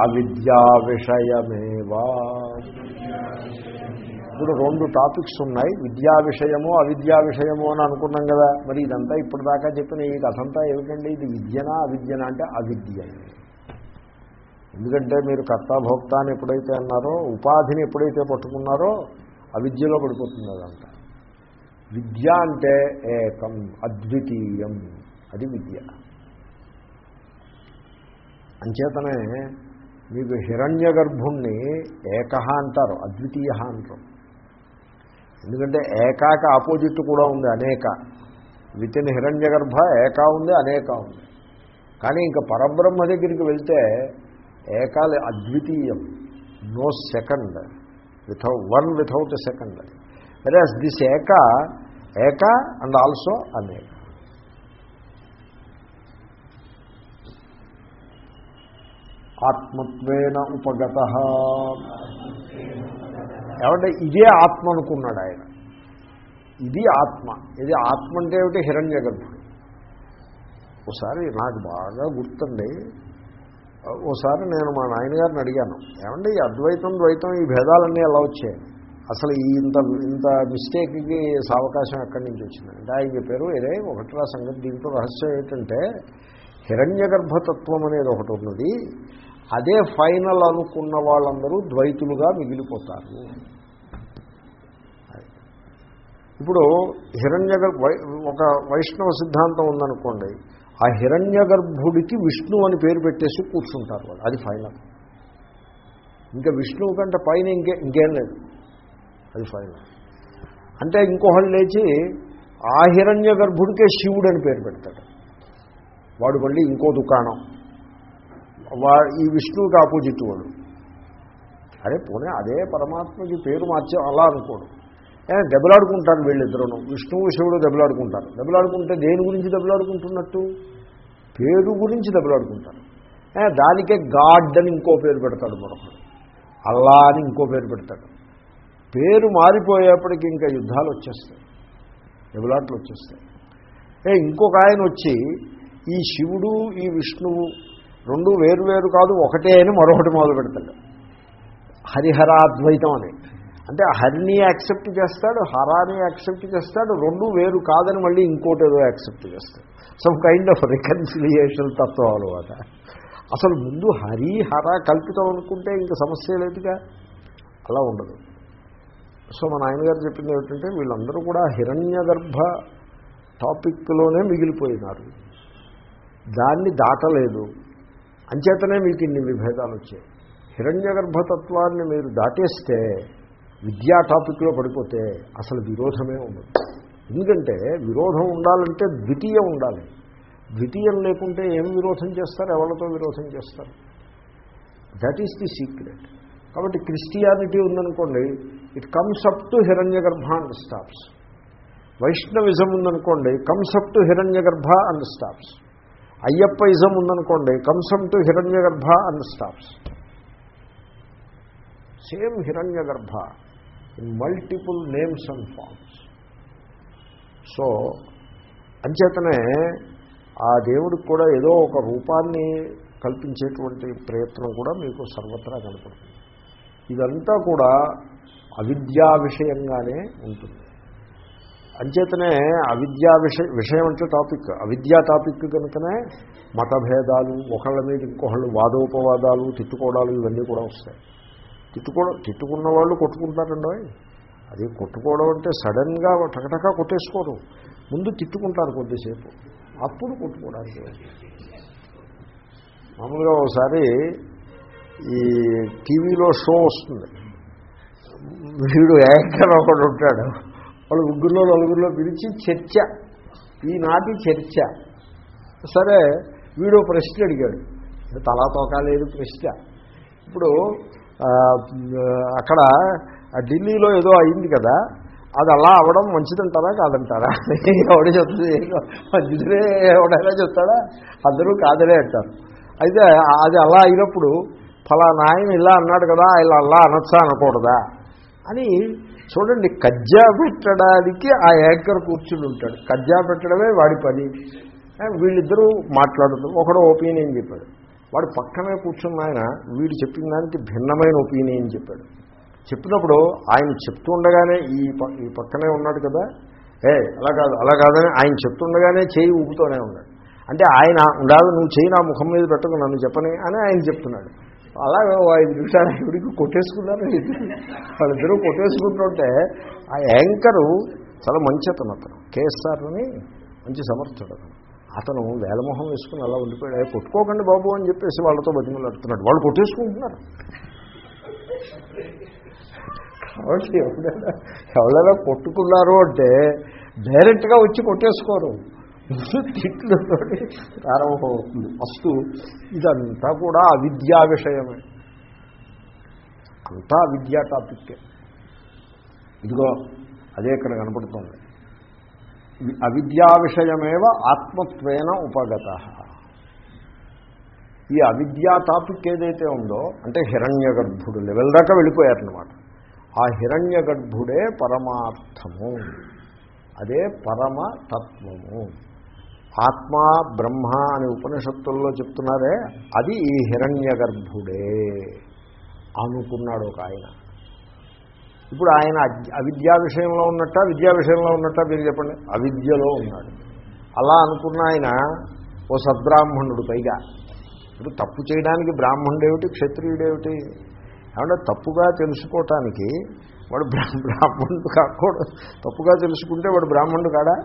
Speaker 1: అవిద్యా విషయమేవా? ఇప్పుడు రెండు టాపిక్స్ ఉన్నాయి. విద్యా విషయము అవిద్యా విషయము అని అనుకున్నాం కదా. మరి ఇదంతా ఇప్పటిదాకా చెప్పిన ఈ కథంతా ఏమిటండి? ఇది విద్యనా అవిద్యనా అంటే అవిద్య. ఎందుకంటే మీరు కర్తాభోక్త అని ఎప్పుడైతే అన్నారో ఉపాధిని ఎప్పుడైతే పట్టుకున్నారో అవిద్యలో పడిపోతుంది అదంట విద్య అంటే ఏకం అద్వితీయం. అది విద్య. అంచేతనే మీకు హిరణ్య గర్భుణ్ణి ఏకహ అంటారు అద్వితీయ అంటారు. ఎందుకంటే ఏకాక ఆపోజిట్ కూడా ఉంది అనేక. విత్ ఇన్ హిరణ్య గర్భ ఏకా ఉంది అనేక ఉంది. కానీ ఇంకా పరబ్రహ్మ దగ్గరికి వెళ్తే ఏకాల అద్వితీయం. No second. Without one without second. Whereas this ఏక ఏక అండ్ ఆల్సో అనేక. ఆత్మత్వేన ఉపగత. ఏమంటే ఇదే ఆత్మ అనుకున్నాడు ఆయన. ఇది ఆత్మ. ఇది ఆత్మ అంటే ఏమిటి? హిరణ్య గర్భుడు ఒకసారి నాకు బాగా గుర్తండి ఓసారి నేను మా నాయనగారిని అడిగాను ఏమండి ఈ అద్వైతం ద్వైతం ఈ భేదాలన్నీ ఎలా వచ్చాయి? అసలు ఈ ఇంత ఇంత మిస్టేక్కి అవకాశం ఎక్కడి నుంచి వచ్చింది? అంటే ఆయన చెప్పారు ఇదే ఒకటిరా సంగతి దీంట్లో రహస్యం ఏంటంటే హిరణ్య గర్భతత్వం అనేది ఒకటి ఉన్నది. అదే ఫైనల్ అనుకున్న వాళ్ళందరూ ద్వైతులుగా మిగిలిపోతారు. ఇప్పుడు హిరణ్య ఒక వైష్ణవ సిద్ధాంతం ఉందనుకోండి ఆ హిరణ్య గర్భుడికి విష్ణు అని పేరు పెట్టేసి కూర్చుంటారు వాళ్ళు. అది ఫైనల్ ఇంకా విష్ణువు కంటే పైన ఇంకే ఇంకేం లేదు. అది ఫైనల్ అంటే ఇంకొకళ్ళు లేచి ఆ హిరణ్య గర్భుడికే శివుడు అని పేరు పెడతాడు. వాడు మళ్ళీ ఇంకో దుకాణం. వా ఈ విష్ణువుకి ఆపోజిట్ వాడు. అరే పోనీ అదే పరమాత్మకి పేరు మార్చే అలా అనుకోడు. దెబ్బలాడుకుంటారు వీళ్ళిద్దరూ విష్ణువు శివుడు దెబ్బలాడుకుంటారు. దెబ్బలాడుకుంటే దేని గురించి దెబ్బలాడుకుంటున్నట్టు? పేరు గురించి దెబ్బలాడుకుంటారు. దానికే గాడ్ అని ఇంకో పేరు పెడతాడు మరొకడు. అల్లా అని ఇంకో పేరు పెడతాడు. పేరు మారిపోయేప్పటికి ఇంకా యుద్ధాలు వచ్చేస్తాయి. దెబ్బలాట్లు వచ్చేస్తాయి. ఏ ఇంకొక ఆయన వచ్చి ఈ శివుడు ఈ విష్ణువు రెండు వేరు వేరు కాదు ఒకటే అని మరొకటి మొదలు పెడతాడు. హరిహరాద్వైతం అని. అంటే హరిని యాక్సెప్ట్ చేస్తాడు హరాని యాక్సెప్ట్ చేస్తాడు రెండు వేరు కాదని మళ్ళీ ఇంకోటి ఏదో యాక్సెప్ట్ చేస్తాడు. సమ్ కైండ్ ఆఫ్ రికన్సిలియేషన్ తత్వం అనమాట. అసలు ముందు హరి హర కల్పితం అనుకుంటే ఇంకా సమస్య లేదుగా? అలా ఉండదు. సో మా నాయనగారు చెప్పింది ఏమిటంటే వీళ్ళందరూ కూడా హిరణ్య గర్భ టాపిక్లోనే మిగిలిపోయినారు. దాన్ని దాటలేదు. అంచేతనే మీకు ఇన్ని విభేదాలు వచ్చాయి. హిరణ్య గర్భతత్వాన్ని మీరు దాటేస్తే విద్యా టాపిక్లో పడిపోతే అసలు విరోధమే ఉండదు. ఎందుకంటే విరోధం ఉండాలంటే ద్వితీయం ఉండాలి. ద్వితీయం లేకుంటే ఏం విరోధం చేస్తారు? ఎవరితో విరోధం చేస్తారు? దట్ ఈస్ ది సీక్రెట్ కాబట్టి క్రిస్టియానిటీ ఉందనుకోండి it comes up to Hiranyagarbha and stops Vaishnavism ఉందనుకోండి కమ్సప్ to Hiranyagarbha and stops Ayyappa ism ఉందనుకోండి కమ్సమ్ to Hiranyagarbha and stops same Hiranyagarbha in multiple names and forms so అంచేతనే ఆ దేవుడికి కూడా ఏదో ఒక రూపాన్ని కల్పించేటువంటి ప్రయత్నం కూడా మీకు సర్వత్రా కనపడుతుంది. ఇదంతా కూడా అవిద్యా విషయంగానే ఉంటుంది. అంచేతనే అవిద్యా విషయ విషయం అంటే టాపిక్. అవిద్యా టాపిక్ కనుకనే మతభేదాలు ఒకళ్ళ మీద ఇంకొకళ్ళు వాదోపవాదాలు తిట్టుకోవడాలు ఇవన్నీ కూడా వస్తాయి. తిట్టుకోవడం తిట్టుకున్న వాళ్ళు కొట్టుకుంటారండి? అది కొట్టుకోవడం అంటే సడన్గా టకటకా కొట్టేసుకోరు. ముందు తిట్టుకుంటారు కొద్దిసేపు. అప్పుడు కొట్టుకోవడానికి మామూలుగా ఒకసారి ఈ టీవీలో షో వస్తుంది. వీడు యాంకర్ ఒకడు ఉంటాడు. వాళ్ళు ముగ్గురులో నలుగురిలో పిలిచి చర్చ. ఈనాటి చర్చ. సరే వీడు ప్రశ్న అడిగాడు. తలా తోకాలేదు ప్రశ్న. ఇప్పుడు అక్కడ ఢిల్లీలో ఏదో అయింది కదా అది అలా అవ్వడం మంచిదంటారా కాదంటారా? ఎవడ చెప్తుంది? మంచిదే ఎవడైనా చెప్తాడా? అందరూ కాదనే అంటారు. అయితే అది అలా అయినప్పుడు ఫలానా ఆయన ఇలా అన్నాడు కదా ఇలా అలా అనొచ్చా అనకూడదా? అని చూడండి కజ్జా పెట్టడానికి ఆ యాంకర్ కూర్చుని ఉంటాడు. కజ్జా పెట్టడమే వాడి పని. వీళ్ళిద్దరూ మాట్లాడుతూ ఒకడు ఒపీనియన్ చెప్పాడు. వాడు పక్కనే కూర్చున్న ఆయన వీడు చెప్పిన దానికి భిన్నమైన ఒపీనియన్ చెప్పాడు. చెప్పినప్పుడు ఆయన చెప్తుండగానే ఈ ఈ పక్కనే ఉన్నాడు కదా? ఏ అలా కాదు అలా కాదని ఆయన చెప్తుండగానే చేయి ఊపుతూనే ఉన్నాడు. అంటే ఆయన ఉండాలి నువ్వు చేయి నా ముఖం మీద పెట్టకు నన్ను చెప్పని అని ఆయన చెప్తున్నాడు. అలాగే ఐదు నిమిషాలు ఇవిడికి కొట్టేసుకున్నారు ఇద్దరు. వాళ్ళిద్దరూ కొట్టేసుకుంటుంటే ఆ యాంకరు చాలా మంచి అతను అతను కేఎస్ఆర్ని మంచి సమర్థుడు అతను. అతను వేలమొహం వేసుకుని అలా ఉండిపోయాడు. కొట్టుకోకండి బాబు అని చెప్పేసి వాళ్ళతో బతిమలాడుతున్నాడు. వాళ్ళు కొట్టేసుకుంటున్నారు. కాబట్టి ఎవరైనా ఎవరైనా కొట్టుకున్నారు అంటే డైరెక్ట్గా వచ్చి కొట్టేసుకోరు. ముందు తిట్లతో ప్రారంభమవుతుంది. ఫస్ట్ ఇదంతా కూడా అవిద్యా విషయమే. అంతా విద్యా టాపిక్కే. ఇదిగో అదే ఇక్కడ కనపడుతుంది. అవిద్యా విషయమేవ ఆత్మత్వేన ఉపగత. ఈ అవిద్యా టాపిక్ ఏదైతే ఉందో అంటే హిరణ్య గర్భుడు లెవెల్ దాకా వెళ్ళిపోయారనమాట ఆ హిరణ్య గర్భుడే పరమార్థము. అదే పరమ తత్వము. ఆత్మ బ్రహ్మ అని ఉపనిషత్తుల్లో చెప్తున్నారే అది ఈ హిరణ్య గర్భుడే అనుకున్నాడు ఒక ఆయన. ఇప్పుడు ఆయన అవిద్యా విషయంలో ఉన్నట్ట విద్యా విషయంలో ఉన్నట్ట మీరు చెప్పండి? అవిద్యలో ఉన్నాడు. అలా అనుకున్న ఆయన ఓ సద్బ్రాహ్మణుడు పైగా. ఇప్పుడు తప్పు చేయడానికి బ్రాహ్మణుడేమిటి క్షత్రియుడేమిటి? ఏమంటే తప్పుగా తెలుసుకోవటానికి వాడు బ్రాహ్మణుడు కాకూడదు. తప్పుగా తెలుసుకుంటే వాడు బ్రాహ్మణుడు కాడా?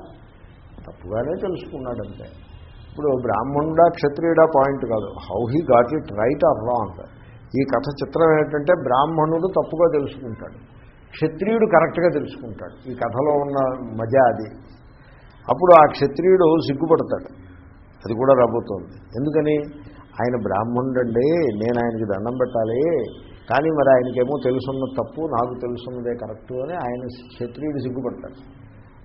Speaker 1: తప్పుగానే తెలుసుకున్నాడంతే. ఇప్పుడు బ్రాహ్మణుడా క్షత్రియుడా పాయింట్ కాదు. How he got it right or wrong. ఈ కథ చిత్రం ఏంటంటే బ్రాహ్మణుడు తప్పుగా తెలుసుకుంటాడు. క్షత్రియుడు కరెక్ట్గా తెలుసుకుంటాడు. ఈ కథలో ఉన్న మజా అది. అప్పుడు ఆ క్షత్రియుడు సిగ్గుపడతాడు. అది కూడా రాబోతోంది. ఎందుకని? ఆయన బ్రాహ్మణుడండి నేను ఆయనకి దండం పెట్టాలి. కానీ మరి ఆయనకేమో తెలుసున్న తప్పు నాకు తెలుసున్నదే కరెక్టు అని ఆయన క్షత్రియుడు సిగ్గుపడతాడు.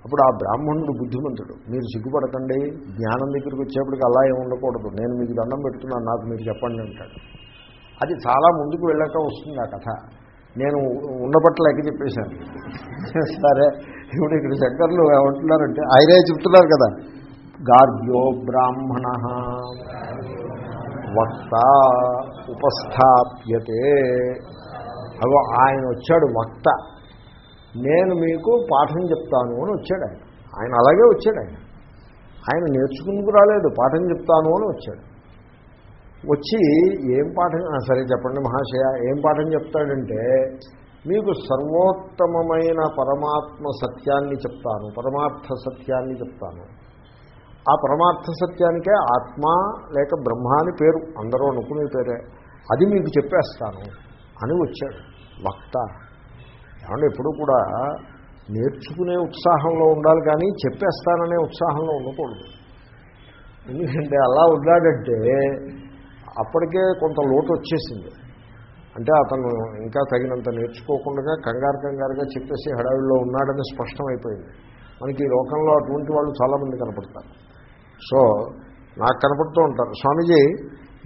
Speaker 1: అప్పుడు ఆ బ్రాహ్మణుడు బుద్ధిమంతుడు. మీరు సిగ్గుపడకండి. జ్ఞానం దగ్గరికి వచ్చేప్పటికి అలా ఏమి ఉండకూడదు. నేను మీకు దండం పెడుతున్నాను నాకు మీరు చెప్పండి అంటాడు. అది చాలా ముందుకు వెళ్ళాక వస్తుంది ఆ కథ. నేను ఉండబట్ల ఎక్కి చెప్పేశాను. సరే ఇప్పుడు ఇక్కడ శంకర్లు ఏమంటున్నారంటే ఆయనే చెప్తున్నారు కదా గార్గ్యో బ్రాహ్మణ వక్త ఉపస్థాప్యతే. అగో ఆయన వచ్చాడు వక్త. నేను మీకు పాఠం చెప్తాను అని వచ్చాడు ఆయన. ఆయన అలాగే వచ్చాడు ఆయన. ఆయన నేర్చుకుందుకు రాలేదు పాఠం చెప్తాను అని వచ్చాడు. వచ్చి ఏం పాఠం సరే చెప్పండి మహాశయ ఏం పాఠం చెప్తాడంటే మీకు సర్వోత్తమమైన పరమాత్మ సత్యాన్ని చెప్తాను పరమార్థ సత్యాన్ని చెప్తాను. ఆ పరమార్థ సత్యానికే ఆత్మ లేక బ్రహ్మ అని పేరు అందరూ అనుకునే పేరే. అది మీకు చెప్పేస్తాను అని వచ్చాడు వక్త. ఏమంటే ఎప్పుడు కూడా నేర్చుకునే ఉత్సాహంలో ఉండాలి కానీ చెప్పేస్తాననే ఉత్సాహంలో ఉండకూడదు. ఎందుకంటే అలా ఉన్నాడంటే అప్పటికే కొంత లోటు వచ్చేసింది. అంటే అతను ఇంకా తగినంత నేర్చుకోకుండా కంగారు కంగారుగా చెప్పేసి హడావిడిలో ఉన్నాడని స్పష్టమైపోయింది. మనకి ఈ లోకంలో అటువంటి వాళ్ళు చాలామంది కనపడతారు. సో నాకు కనపడుతూ ఉంటారు. స్వామీజీ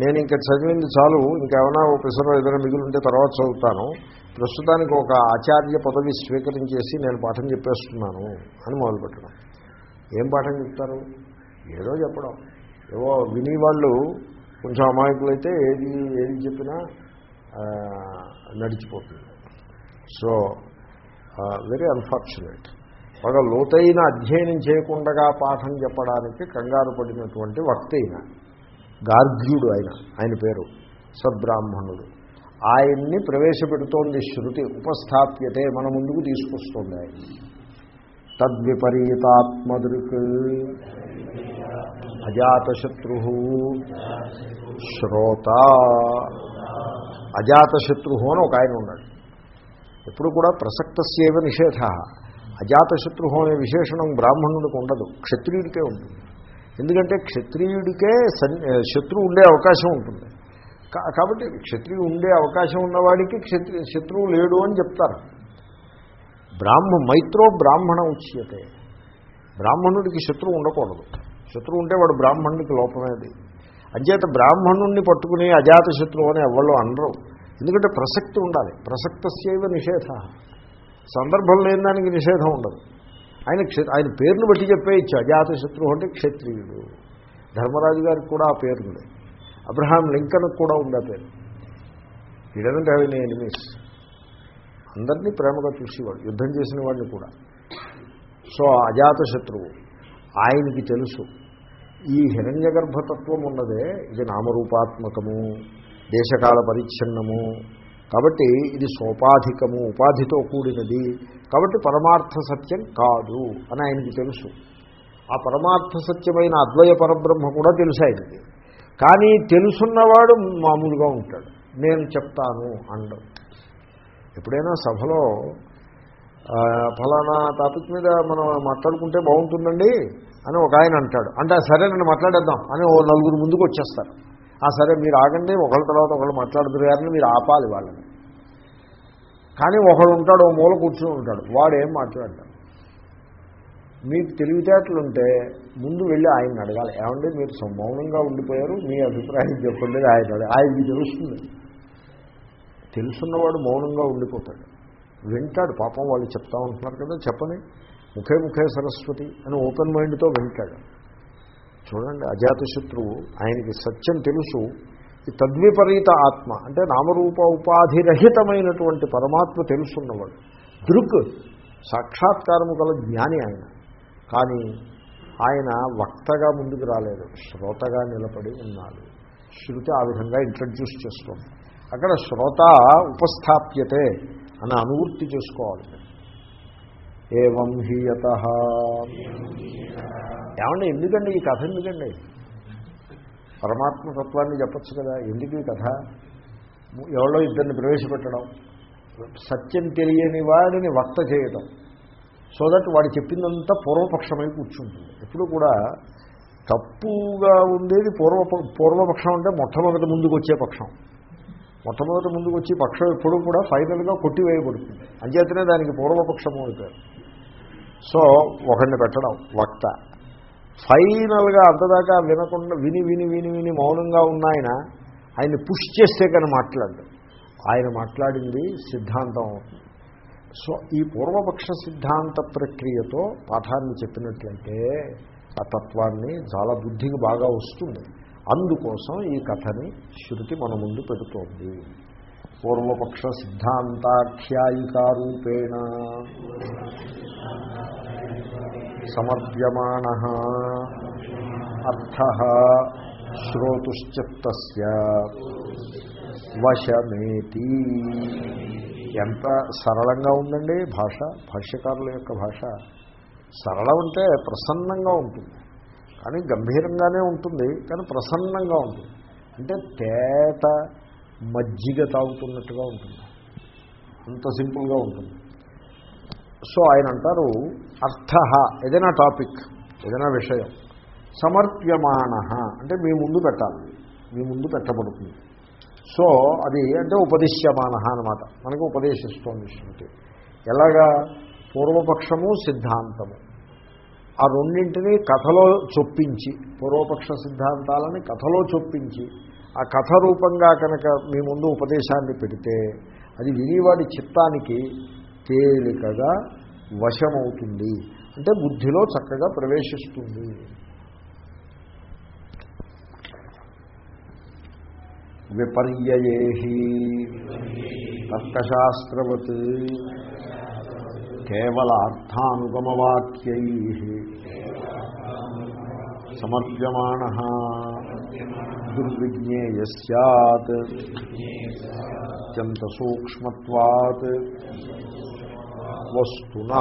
Speaker 1: నేను ఇంకా చదివింది చాలు. ఇంకేమైనా ఓ పిసరో ఏదైనా మిగిలి ఉంటే తర్వాత చదువుతాను. ప్రస్తుతానికి ఒక ఆచార్య పదవి స్వీకరించేసి నేను పాఠం చెప్పేస్తున్నాను అని మొదలుపెట్టడం. ఏం పాఠం చెప్తారు? ఏదో చెప్పడం. ఏవో విని వాళ్ళు కొంచెం అమాయకులైతే ఏది ఏది చెప్పినా నడిచిపోతుంది. సో వెరీ అన్ఫార్చునేట్ బాగా లోతైన అధ్యయనం చేయకుండా పాఠం చెప్పడానికి కంగారు పడినటువంటి వక్త అయిన గార్గ్యుడు ఆయన ఆయన పేరు సద్బ్రాహ్మణుడు. ఆయన్ని ప్రవేశపెడుతోంది శృతి ఉపస్థాప్యతే మన ముందుకు తీసుకొస్తుంది ఆయన. తద్విపరీతాత్మదృక్ అజాతశత్రు శ్రోత. అజాతశత్రు అని ఒక ఆయన ఉన్నాడు. ఎప్పుడు కూడా ప్రసక్తస్యవ నిషేధ. అజాతశత్రు అనే విశేషణం బ్రాహ్మణుడికి ఉండదు. క్షత్రియుడికే ఉంటుంది. ఎందుకంటే క్షత్రియుడికే సన్- శత్రువు ఉండే అవకాశం ఉంటుంది. కాబట్టి క్షత్రియుడు ఉండే అవకాశం ఉన్నవాడికి క్షత్రి శత్రువు లేడు అని చెప్తారు. బ్రాహ్మ మైత్రో బ్రాహ్మణ ఉచ్యతే. బ్రాహ్మణుడికి శత్రువు ఉండకూడదు. శత్రువు ఉంటే వాడు బ్రాహ్మణుడికి లోపమేది అంచేత బ్రాహ్మణుణ్ణి పట్టుకుని అజాత శత్రువు అని ఎవరు అనరు. ఎందుకంటే ప్రసక్తి ఉండాలి. ప్రసక్తస్యవ నిషేధ. సందర్భం లేని దానికి నిషేధం ఉండదు. ఆయన ఆయన పేరును బట్టి చెప్పేయచ్చు అజాత శత్రువు అంటే క్షత్రియుడు. ధర్మరాజు గారికి కూడా ఆ పేరు ఉంది. అబ్రహాం లింకన్కి కూడా ఉంది ఆ పేరు. ఈ డజంట్ హ్యావ్ ఎనీ ఎనిమీస్ అందరినీ ప్రేమగా చూసేవాడు. యుద్ధం చేసిన వాడిని కూడా. సో అజాత శత్రువు ఆయనకి తెలుసు. ఈ హిరణ్య గర్భతత్వం ఉన్నదే ఇది నామరూపాత్మకము దేశకాల పరిచ్ఛిన్నము. కాబట్టి ఇది సోపాధికము ఉపాధితో కూడినది. కాబట్టి పరమార్థ సత్యం కాదు అని ఆయనకి తెలుసు. ఆ పరమార్థ సత్యమైన అద్వయ పరబ్రహ్మ కూడా తెలుసు ఆయనకి. కానీ తెలుసున్నవాడు మామూలుగా ఉంటాడు. నేను చెప్తాను అండం ఎప్పుడైనా సభలో ఫలానా టాపిక్ మీద మనం మాట్లాడుకుంటే బాగుంటుందండి? అని ఒక ఆయన అంటాడు. అంటే సరే నన్ను మాట్లాడేద్దాం అని ఓ నలుగురు ముందుకు వచ్చేస్తారు. ఆ సరే మీరు ఆగండి ఒకళ్ళ తర్వాత ఒకళ్ళు మాట్లాడుతున్నారు గారిని మీరు ఆపాలి వాళ్ళని. కానీ ఒకడు ఉంటాడు ఓ మూల కూర్చుని ఉంటాడు. వాడు ఏం మాట్లాడతాడు మీకు తెలివితేటలుంటే ముందు వెళ్ళి ఆయన్ని అడగాలి. ఏమంటే మీరు మౌనంగా ఉండిపోయారు మీ అభిప్రాయం చెప్పండి ఆయన ఆయనకి తెలుస్తుంది. తెలుసున్నవాడు మౌనంగా ఉండిపోతాడు. వింటాడు. పాపం వాళ్ళు చెప్తా ఉంటున్నారు కదా చెప్పని. ముఖే ముఖే సరస్వతి అని ఓపెన్ మైండ్తో వింటాడు. చూడండి అజాతశత్రువు ఆయనకి సత్యం తెలుసు. ఈ తద్విపరీత ఆత్మ అంటే నామరూప ఉపాధిరహితమైనటువంటి పరమాత్మ తెలుసున్నవాడు. దృక్ సాక్షాత్కారము గల జ్ఞాని ఆయన. కానీ ఆయన వక్తగా ముందుకు రాలేదు. శ్రోతగా నిలబడి ఉన్నాడు. శృతి ఆ విధంగా ఇంట్రడ్యూస్ చేస్తుంది అక్కడ శ్రోత ఉపస్థాప్యతే. అని అనువృత్తి చేసుకోవాలి. ఏవం హీయత ఏమండి ఎందుకండి ఈ కథ ఎందుకండి? పరమాత్మతత్వాన్ని చెప్పచ్చు కదా ఎందుకు ఈ కథ? ఎవరో ఇద్దరిని ప్రవేశపెట్టడం సత్యం తెలియని వాడిని వర్త చేయడం సో దట్ వాడు చెప్పిందంతా పూర్వపక్షమై కూర్చుంటుంది. ఎప్పుడు కూడా తప్పుగా ఉండేది పూర్వ పూర్వపక్షం అంటే మొట్టమొదటి ముందుకు వచ్చే పక్షం. మొట్టమొదటి ముందుకు వచ్చి పక్షం ఎప్పుడూ కూడా ఫైనల్గా కొట్టివేయబడుతుంది. అంచేతనే దానికి పూర్వపక్షము అవుతారు సో ఒకరిని పెట్టడం వక్త. ఫైనల్గా అంతదాకా వినకుండా విని విని విని విని మౌనంగా ఉన్న ఆయన ఆయన్ని పుష్ చేస్తే కానీ మాట్లాడు ఆయన మాట్లాడింది సిద్ధాంతం అవుతుంది. సో ఈ పూర్వపక్ష సిద్ధాంత ప్రక్రియతో పాఠాన్ని చెప్పినట్లయితే ఆ తత్వాన్ని చాలా బుద్ధికి బాగా వస్తుంది. అందుకోసం ఈ కథని శృతి మన ముందు పెడుతోంది. పూర్వపక్ష సిద్ధాంతాఖ్యాయికారూపేణ సమర్ప్యమాణ అర్థ శ్రోతుశ్చిత్త వశమేతి. ఎంత సరళంగా ఉందండి భాష భాష్యకారుల యొక్క భాష. సరళం అంటే ప్రసన్నంగా ఉంటుంది. కానీ గంభీరంగానే ఉంటుంది కానీ ప్రసన్నంగా ఉంటుంది. అంటే తేట మజ్జిగ తాగుతున్నట్టుగా ఉంటుంది. అంత సింపుల్గా ఉంటుంది. సో ఆయన అంటారు అర్థ ఏదైనా టాపిక్ ఏదైనా విషయం సమర్ప్యమాణ అంటే మీ ముందు పెట్టాలి మీ ముందు పెట్టబడుతుంది. సో అది అంటే ఉపదిశ్యమాన అనమాట మనకు ఉపదేశిస్తోంది శృతి ఎలాగా? పూర్వపక్షము సిద్ధాంతము. ఆ రెండింటినీ కథలో చొప్పించి పూర్వపక్ష సిద్ధాంతాలని కథలో చొప్పించి ఆ కథ రూపంగా కనుక మీ ముందు ఉపదేశాన్ని పెడితే అది వినివాడి చిత్తానికి తేలికగా వశమవుతుంది. అంటే బుద్ధిలో చక్కగా ప్రవేశిస్తుంది. విపర్యయేహి తర్కశాస్త్రవత్ కేవల అర్థానుగమవాక్యై సమర్ప్యమాణ దుర్విజ్ఞేయ సత్ అత్యంత సూక్ష్మత్వాత్ వస్తున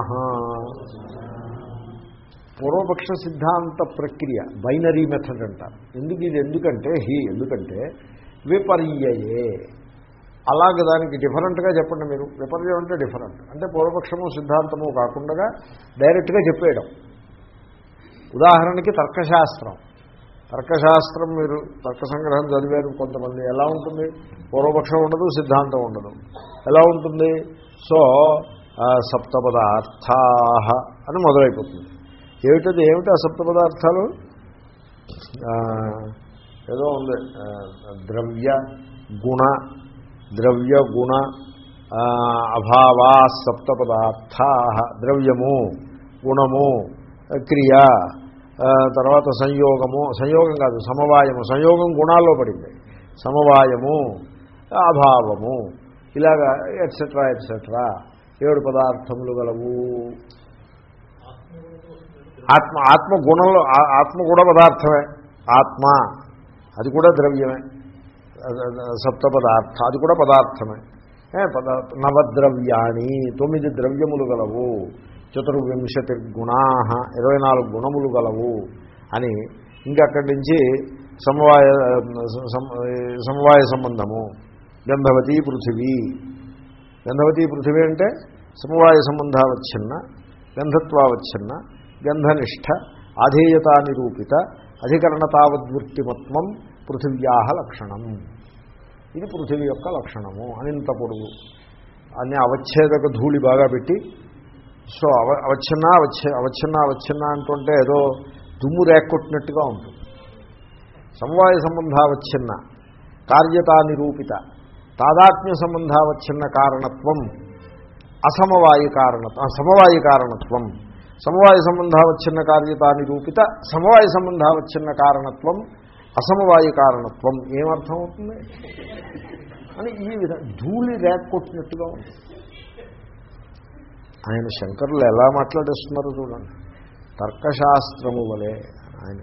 Speaker 1: పూర్వపక్ష సిద్ధాంత ప్రక్రియ బైనరీ మెథడ్ అంటారు. ఎందుకు ఇది ఎందుకంటే హీ ఎందుకంటే విపర్యయే. అలాగే దానికి డిఫరెంట్గా చెప్పండి మీరు. విపర్యం అంటే డిఫరెంట్. అంటే పూర్వపక్షము సిద్ధాంతము కాకుండా డైరెక్ట్గా చెప్పేయడం. ఉదాహరణకి తర్కశాస్త్రం. తర్కశాస్త్రం మీరు తర్క సంగ్రహం చదివారు కొంతమంది. ఎలా ఉంటుంది? పూర్వపక్షం ఉండదు సిద్ధాంతం ఉండదు. ఎలా ఉంటుంది? సో సప్తపదార్థా అని మొదలైపోతుంది. ఏమిటది? ఏమిటి ఆ సప్తపదార్థాలు? ఏదో ఉంది. ద్రవ్య గుణ ద్రవ్య గుణ అభావా సప్తపదార్థా ద్రవ్యము గుణము క్రియ తర్వాత సంయోగము సంయోగం కాదు సమవాయము సంయోగం గుణాల్లో పడింది. సమవాయము అభావము ఇలాగా ఎట్సెట్రా ఎట్సెట్రా ఏడు పదార్థములు గలవు. ఆత్మ ఆత్మ గుణంలో ఆత్మ కూడా పదార్థమే. ఆత్మ అది కూడా ద్రవ్యమే. సప్త పదార్థ అది కూడా పదార్థమే. పదా నవద్రవ్యాణి తొమ్మిది ద్రవ్యములు గలవు. చతుర్వింశతి గుణా ఇరవై నాలుగు గుణములు గలవు అని ఇంకక్కడి నుంచి సమవాయ సమవాయ సంబంధము. గంధవతి పృథివీ. గంధవతి పృథివీ అంటే సమవాయ సంబంధావచ్ఛిన్న గంధత్వావచ్ఛిన్న గంధనిష్ట ఆధేయతా నిరూపిత అధికరణతావద్వృత్తిమత్వం పృథివ్యా లక్షణం. ఇది పృథివీ యొక్క లక్షణము అనింత పొడుగు అన్ని అవచ్ఛేదక ధూళి బాగా పెట్టి సో అవ అవచ్ఛిన్న అవచ్ఛే అవచ్ఛిన్న అవచ్ఛిన్న అంటుంటే ఏదో దుమ్ము రేక్కొట్టినట్టుగా ఉంటుంది. సమవాయ సంబంధావచ్ఛిన్న కార్యతా నిరూపిత తాదాత్మ్య సంబంధావచ్ఛిన్న కారణత్వం అసమవాయి కారణత్వం సమవాయి కారణత్వం. సమవాయ సంబంధావచ్ఛిన్న కార్యతా నిరూపిత సమవాయ సంబంధావచ్ఛిన్న కారణత్వం అసమవాయు కారణత్వం ఏమర్థం అవుతుంది అని ఈ విధంగా ధూళి రేక్కొట్టినట్టుగా ఉంది. ఆయన శంకరులు ఎలా మాట్లాడేస్తున్నారో చూడండి. తర్కశాస్త్రము వలె ఆయన